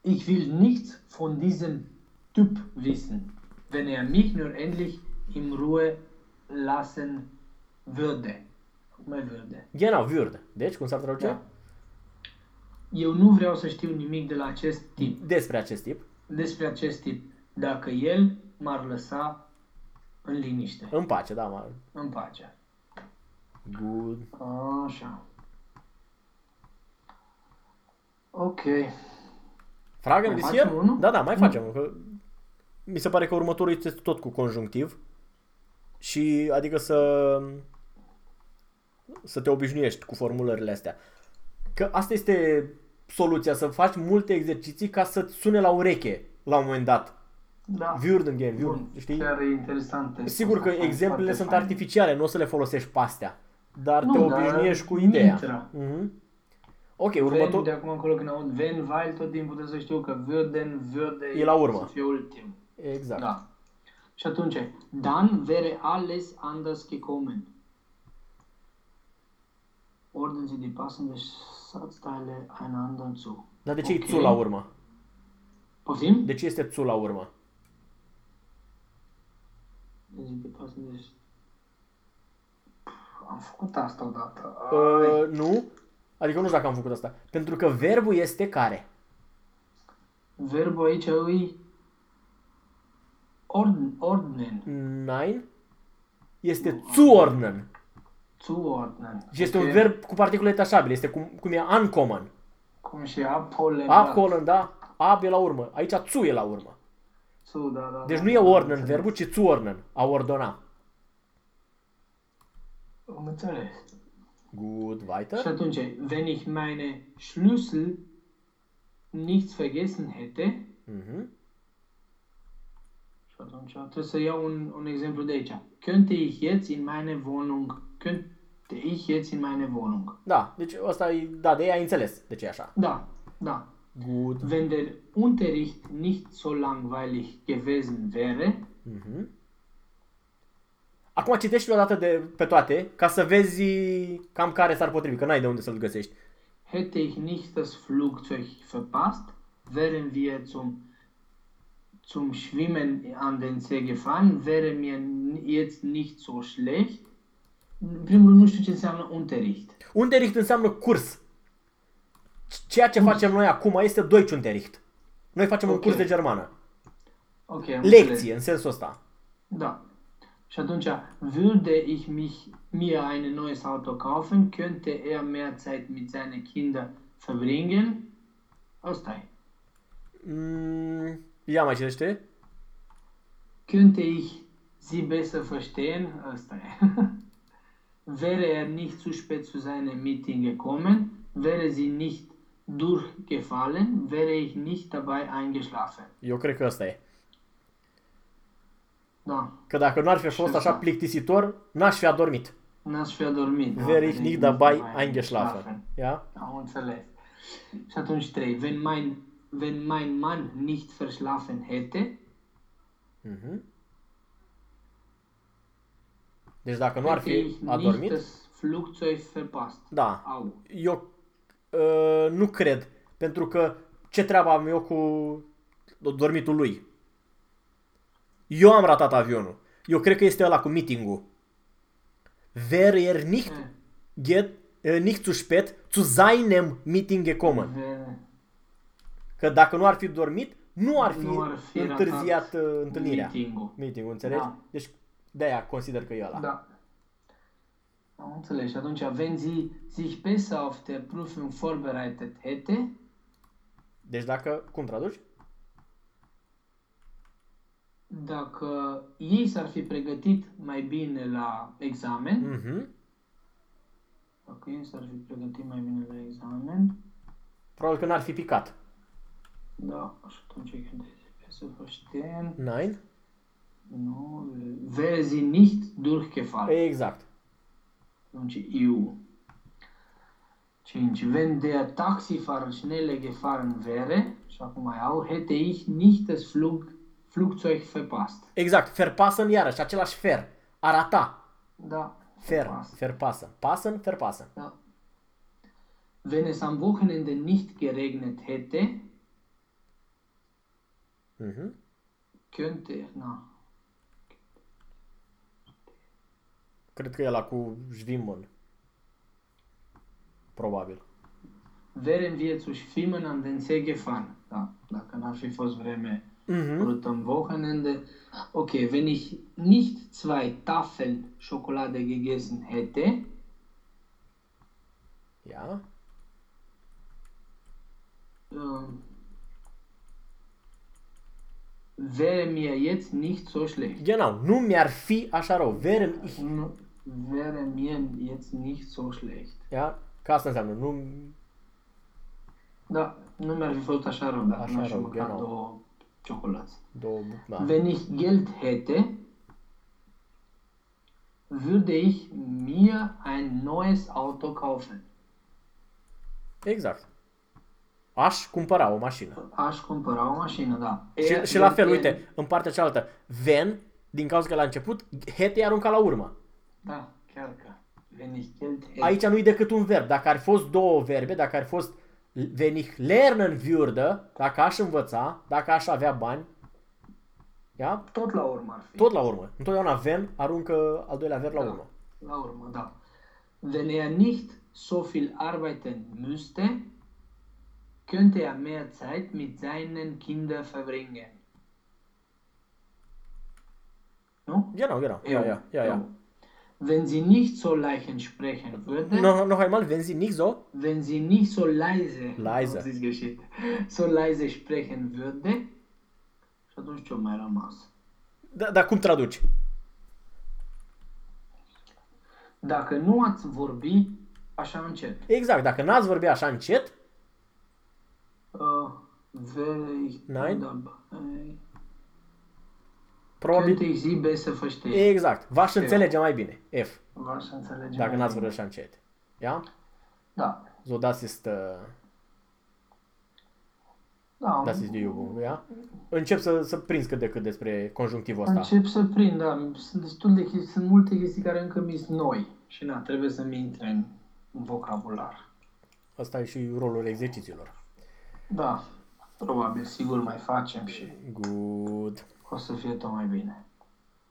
Speaker 1: Ich will nichts von diesem Typ wissen, wenn er mich nur endlich in Ruhe lassen würde. Mai würde.
Speaker 2: Genau, würde. Deci, cum s-ar traduce?
Speaker 1: Da. Eu nu vreau să știu nimic de la acest tip,
Speaker 2: Despre acest tip.
Speaker 1: despre acest tip, dacă el m-ar lăsa în liniște,
Speaker 2: În pace, da, mă.
Speaker 1: în pace.
Speaker 2: Good.
Speaker 1: Așa. Ok.
Speaker 2: Fragen
Speaker 1: Mai
Speaker 2: bis
Speaker 1: facem
Speaker 2: hier?
Speaker 1: unul?
Speaker 2: Da, da, mai
Speaker 1: Mm.
Speaker 2: facem. Că mi se pare că următorul este tot cu conjunctiv. Și adică să să te obișnuiești cu formulările astea. Că asta este soluția, să faci multe exerciții ca să-ți sune la ureche la un moment dat.
Speaker 1: Da.
Speaker 2: Würden gehen,
Speaker 1: Bun,
Speaker 2: würden, știi?
Speaker 1: chiar e interesant.
Speaker 2: Sigur că
Speaker 1: Asta fain,
Speaker 2: exemplele
Speaker 1: foarte
Speaker 2: sunt
Speaker 1: fain.
Speaker 2: artificiale, nu o să le folosești pe astea. Dar
Speaker 1: Nu,
Speaker 2: te
Speaker 1: dar
Speaker 2: obișnuiești cu ideea.
Speaker 1: intră.
Speaker 2: Mhm. Ok,
Speaker 1: Wenn,
Speaker 2: următor...
Speaker 1: de acum încolo când aud wenn, weil, tot timpul trebuie să știu că würden, würde
Speaker 2: E la urmă.
Speaker 1: să fie ultim.
Speaker 2: Exact.
Speaker 1: Da. Și atunci, dann wäre alles anders gekommen. Ordnen Sie die passenden Satzteile einander zu.
Speaker 2: Dar de ce
Speaker 1: Ok.
Speaker 2: e țu la urmă?
Speaker 1: Poftim?
Speaker 2: De ce este țu la urmă?
Speaker 1: Ordnen Sie die passenden... Am făcut asta odată.
Speaker 2: Uh, nu? Adică nu știu dacă am făcut asta. Pentru că verbul este care?
Speaker 1: Verbul aici îi ordn, ordnen,
Speaker 2: Nein? Este zuordnen.
Speaker 1: Zuordnen.
Speaker 2: Și este
Speaker 1: Ok.
Speaker 2: un verb cu particule detașabile. Este cum, cum e uncommon.
Speaker 1: Cum și abholen.
Speaker 2: Abholen, da? Ab e la urmă. Aici țu e la urmă.
Speaker 1: Zu, da, da,
Speaker 2: Deci
Speaker 1: da,
Speaker 2: nu e
Speaker 1: da,
Speaker 2: ordnen
Speaker 1: am
Speaker 2: verbul, ci zuordnen. A ordona.
Speaker 1: înțeles. Am înțeles.
Speaker 2: Good,
Speaker 1: Și
Speaker 2: weiter.
Speaker 1: atunci, wenn ich meine Schlüssel nicht vergessen hätte,
Speaker 2: Mhm.
Speaker 1: și atunci trebuie să iau un, un exemplu de aici. Könnte ich jetzt in meine Wohnung, könnte ich jetzt in meine Wohnung.
Speaker 2: Da, deci ăsta e, da, de ei ai înțeles de ce e așa.
Speaker 1: Da, da.
Speaker 2: Good.
Speaker 1: Wenn der Unterricht nicht so langweilig gewesen wäre,
Speaker 2: Mhm. Acum citești o dată de pe toate ca să vezi cam care s-ar potrivi, că n-ai de unde să-l găsești.
Speaker 1: hätte ich nicht das Flugzeug verpasst, wären wir zum, zum Schwimmen an den See gefahren, wäre mir jetzt nicht so schlecht. În primul rând, nu știu ce înseamnă Unterricht.
Speaker 2: Unterricht înseamnă curs. Ceea ce facem noi acum este Deutsch-Unterricht. Noi facem un
Speaker 1: Ok.
Speaker 2: curs de germană.
Speaker 1: Ok, am
Speaker 2: Lecție,
Speaker 1: înțeles.
Speaker 2: în sensul ăsta.
Speaker 1: Da. Și atunci, würde ich mich, mir ein neues Auto kaufen, könnte er mehr Zeit mit seinen Kindern verbringen. Asta e.
Speaker 2: Mm, ia mai citește.
Speaker 1: Könnte ich sie besser verstehen? Asta e. wäre er nicht zu spät zu seinem Meeting gekommen, wäre sie nicht durchgefallen, wäre ich nicht dabei eingeschlafen.
Speaker 2: Eu cred că ăsta e.
Speaker 1: Da,
Speaker 2: Că dacă nu ar fi fost așa plictisitor, n-aș fi adormit.
Speaker 1: n-aș fi adormit.
Speaker 2: Wäre ich nicht dabei eingeschlafen. Ja?
Speaker 1: Am înțeles. Și atunci trei. Wenn mein, wenn mein Mann nicht verschlafen hätte,
Speaker 2: Mhm. Deci dacă nu ar
Speaker 1: hätte
Speaker 2: fi
Speaker 1: ich nicht
Speaker 2: adormit,
Speaker 1: das Flugzeug verpasst.
Speaker 2: da,
Speaker 1: Au.
Speaker 2: eu uh, nu cred. Pentru că ce treabă am eu cu dormitul lui? Eu am ratat avionul. Eu cred că este ăla cu meeting-ul. Wäre er nicht,
Speaker 1: Eh,
Speaker 2: get, uh, nicht zu spät zu seinem Meeting gekommen.
Speaker 1: wäre-
Speaker 2: Că dacă nu ar fi dormit, nu ar fi,
Speaker 1: Nu ar fi
Speaker 2: întârziat
Speaker 1: ratat
Speaker 2: uh, întâlnirea.
Speaker 1: meeting-ul.
Speaker 2: Meeting-ul, înțelegi?
Speaker 1: Da.
Speaker 2: Deci de-aia consider că e ăla.
Speaker 1: Da. Am înțeles. Și atunci, wenn sie sich besser auf der Prüfung vorbereitet hätte,
Speaker 2: Deci dacă, cum traduci?
Speaker 1: dacă ei s-ar fi pregătit mai bine la examen,
Speaker 2: Mhm.
Speaker 1: dacă ei s-ar fi pregătit mai bine la examen,
Speaker 2: Probabil că n-ar fi picat.
Speaker 1: da, și atunci când să verstehen,
Speaker 2: Nein?
Speaker 1: Nu, wäre sie nicht durchgefallen.
Speaker 2: Exact.
Speaker 1: Atunci, eu. 5. Wenn der Taxifahrer schneller gefahren wäre, și acum mai au, hätte ich nicht das Flug, Flugzeug verpasst.
Speaker 2: Exact. Verpassen iarăși, același fer. Arata.
Speaker 1: Da.
Speaker 2: Fer.
Speaker 1: verpasst.
Speaker 2: Verpassen. Passen, verpassen.
Speaker 1: Ja. Wenn es am Wochenende nicht geregnet hätte,
Speaker 2: Mhm.
Speaker 1: könnte, na,
Speaker 2: Cred că e la cu Schwimmen. Probabil.
Speaker 1: wären wir zu schwimmen an den See gefahren. Da, dacă n-ar fi fost vreme
Speaker 2: Mhm.
Speaker 1: urât am Wochenende. Okay, wenn ich nicht zwei Tafeln Schokolade gegessen hätte,
Speaker 2: Ia.
Speaker 1: ähm, wäre mir jetzt nicht so schlecht.
Speaker 2: Genau. Nu mi-ar fi așa rău. Wäre,
Speaker 1: Nu- Wäre mir jetzt nicht so schlecht.
Speaker 2: Ia? Ca asta înseamnă. Nu...
Speaker 1: Da, nu mi-ar fi fost așa rău dacă
Speaker 2: Așa
Speaker 1: n-aș fi
Speaker 2: rău,
Speaker 1: mâncat
Speaker 2: genau.
Speaker 1: două ciocolăți.
Speaker 2: Două, bu- da.
Speaker 1: Wenn ich Geld hätte, würde ich mir ein neues Auto kaufen.
Speaker 2: Exact. Aș cumpăra o mașină.
Speaker 1: Aș cumpăra o mașină, da.
Speaker 2: Și,
Speaker 1: E-
Speaker 2: și la
Speaker 1: e-
Speaker 2: fel,
Speaker 1: e-
Speaker 2: uite, în partea cealaltă, ven, din cauza că la început, hete e aruncat la urmă.
Speaker 1: Da, chiar că. Wenn ich Geld hätte.
Speaker 2: Aici nu e decât un verb. Dacă ar fi fost două verbe, dacă ar fi fost wenn ich lernen würde, dacă aș învăța, dacă aș avea bani, ia?
Speaker 1: Tot la urmă ar fi.
Speaker 2: Tot la urmă. Întotdeauna ven aruncă al doilea verb la
Speaker 1: Da.
Speaker 2: urmă.
Speaker 1: La urmă, da. Wenn er nicht so viel arbeiten müsste, könnte er mehr Zeit mit seinen Kindern verbringen. Nu?
Speaker 2: Genau, genau. Ja, ja, ja, ja.
Speaker 1: Wenn sie nicht so leise sprechen würde,
Speaker 2: No, noch einmal, wenn sie nicht so,
Speaker 1: wenn sie nicht so leise,
Speaker 2: Leise.
Speaker 1: am zis greșit, so leise sprechen würde, și atunci ce mai rămas?
Speaker 2: da, dar cum traduci?
Speaker 1: Dacă nu ați vorbi așa încet,
Speaker 2: Exact, dacă n-ați vorbi așa încet,
Speaker 1: uh, wäre ich
Speaker 2: Nein.
Speaker 1: Dabei,
Speaker 2: probabil...
Speaker 1: könnte ich sie besser verstehen.
Speaker 2: Exact, v-aș înțelege mai bine. F,
Speaker 1: V-aș înțelege
Speaker 2: dacă
Speaker 1: mai
Speaker 2: n-ați
Speaker 1: bine.
Speaker 2: vorbit așa încet. Ja?
Speaker 1: Da.
Speaker 2: So, das ist, uh,
Speaker 1: Da,
Speaker 2: das ist die Übung, ja? Încep să, să prinzi cât de cât despre conjunctivul ăsta.
Speaker 1: încep să prind, da. Sunt destul de chestii, sunt multe chestii care încă mi sunt noi și na, trebuie să-mi intre în vocabular.
Speaker 2: Asta e și rolul exercițiilor.
Speaker 1: Da, probabil, sigur mai facem și
Speaker 2: Good.
Speaker 1: O să fie tot mai bine.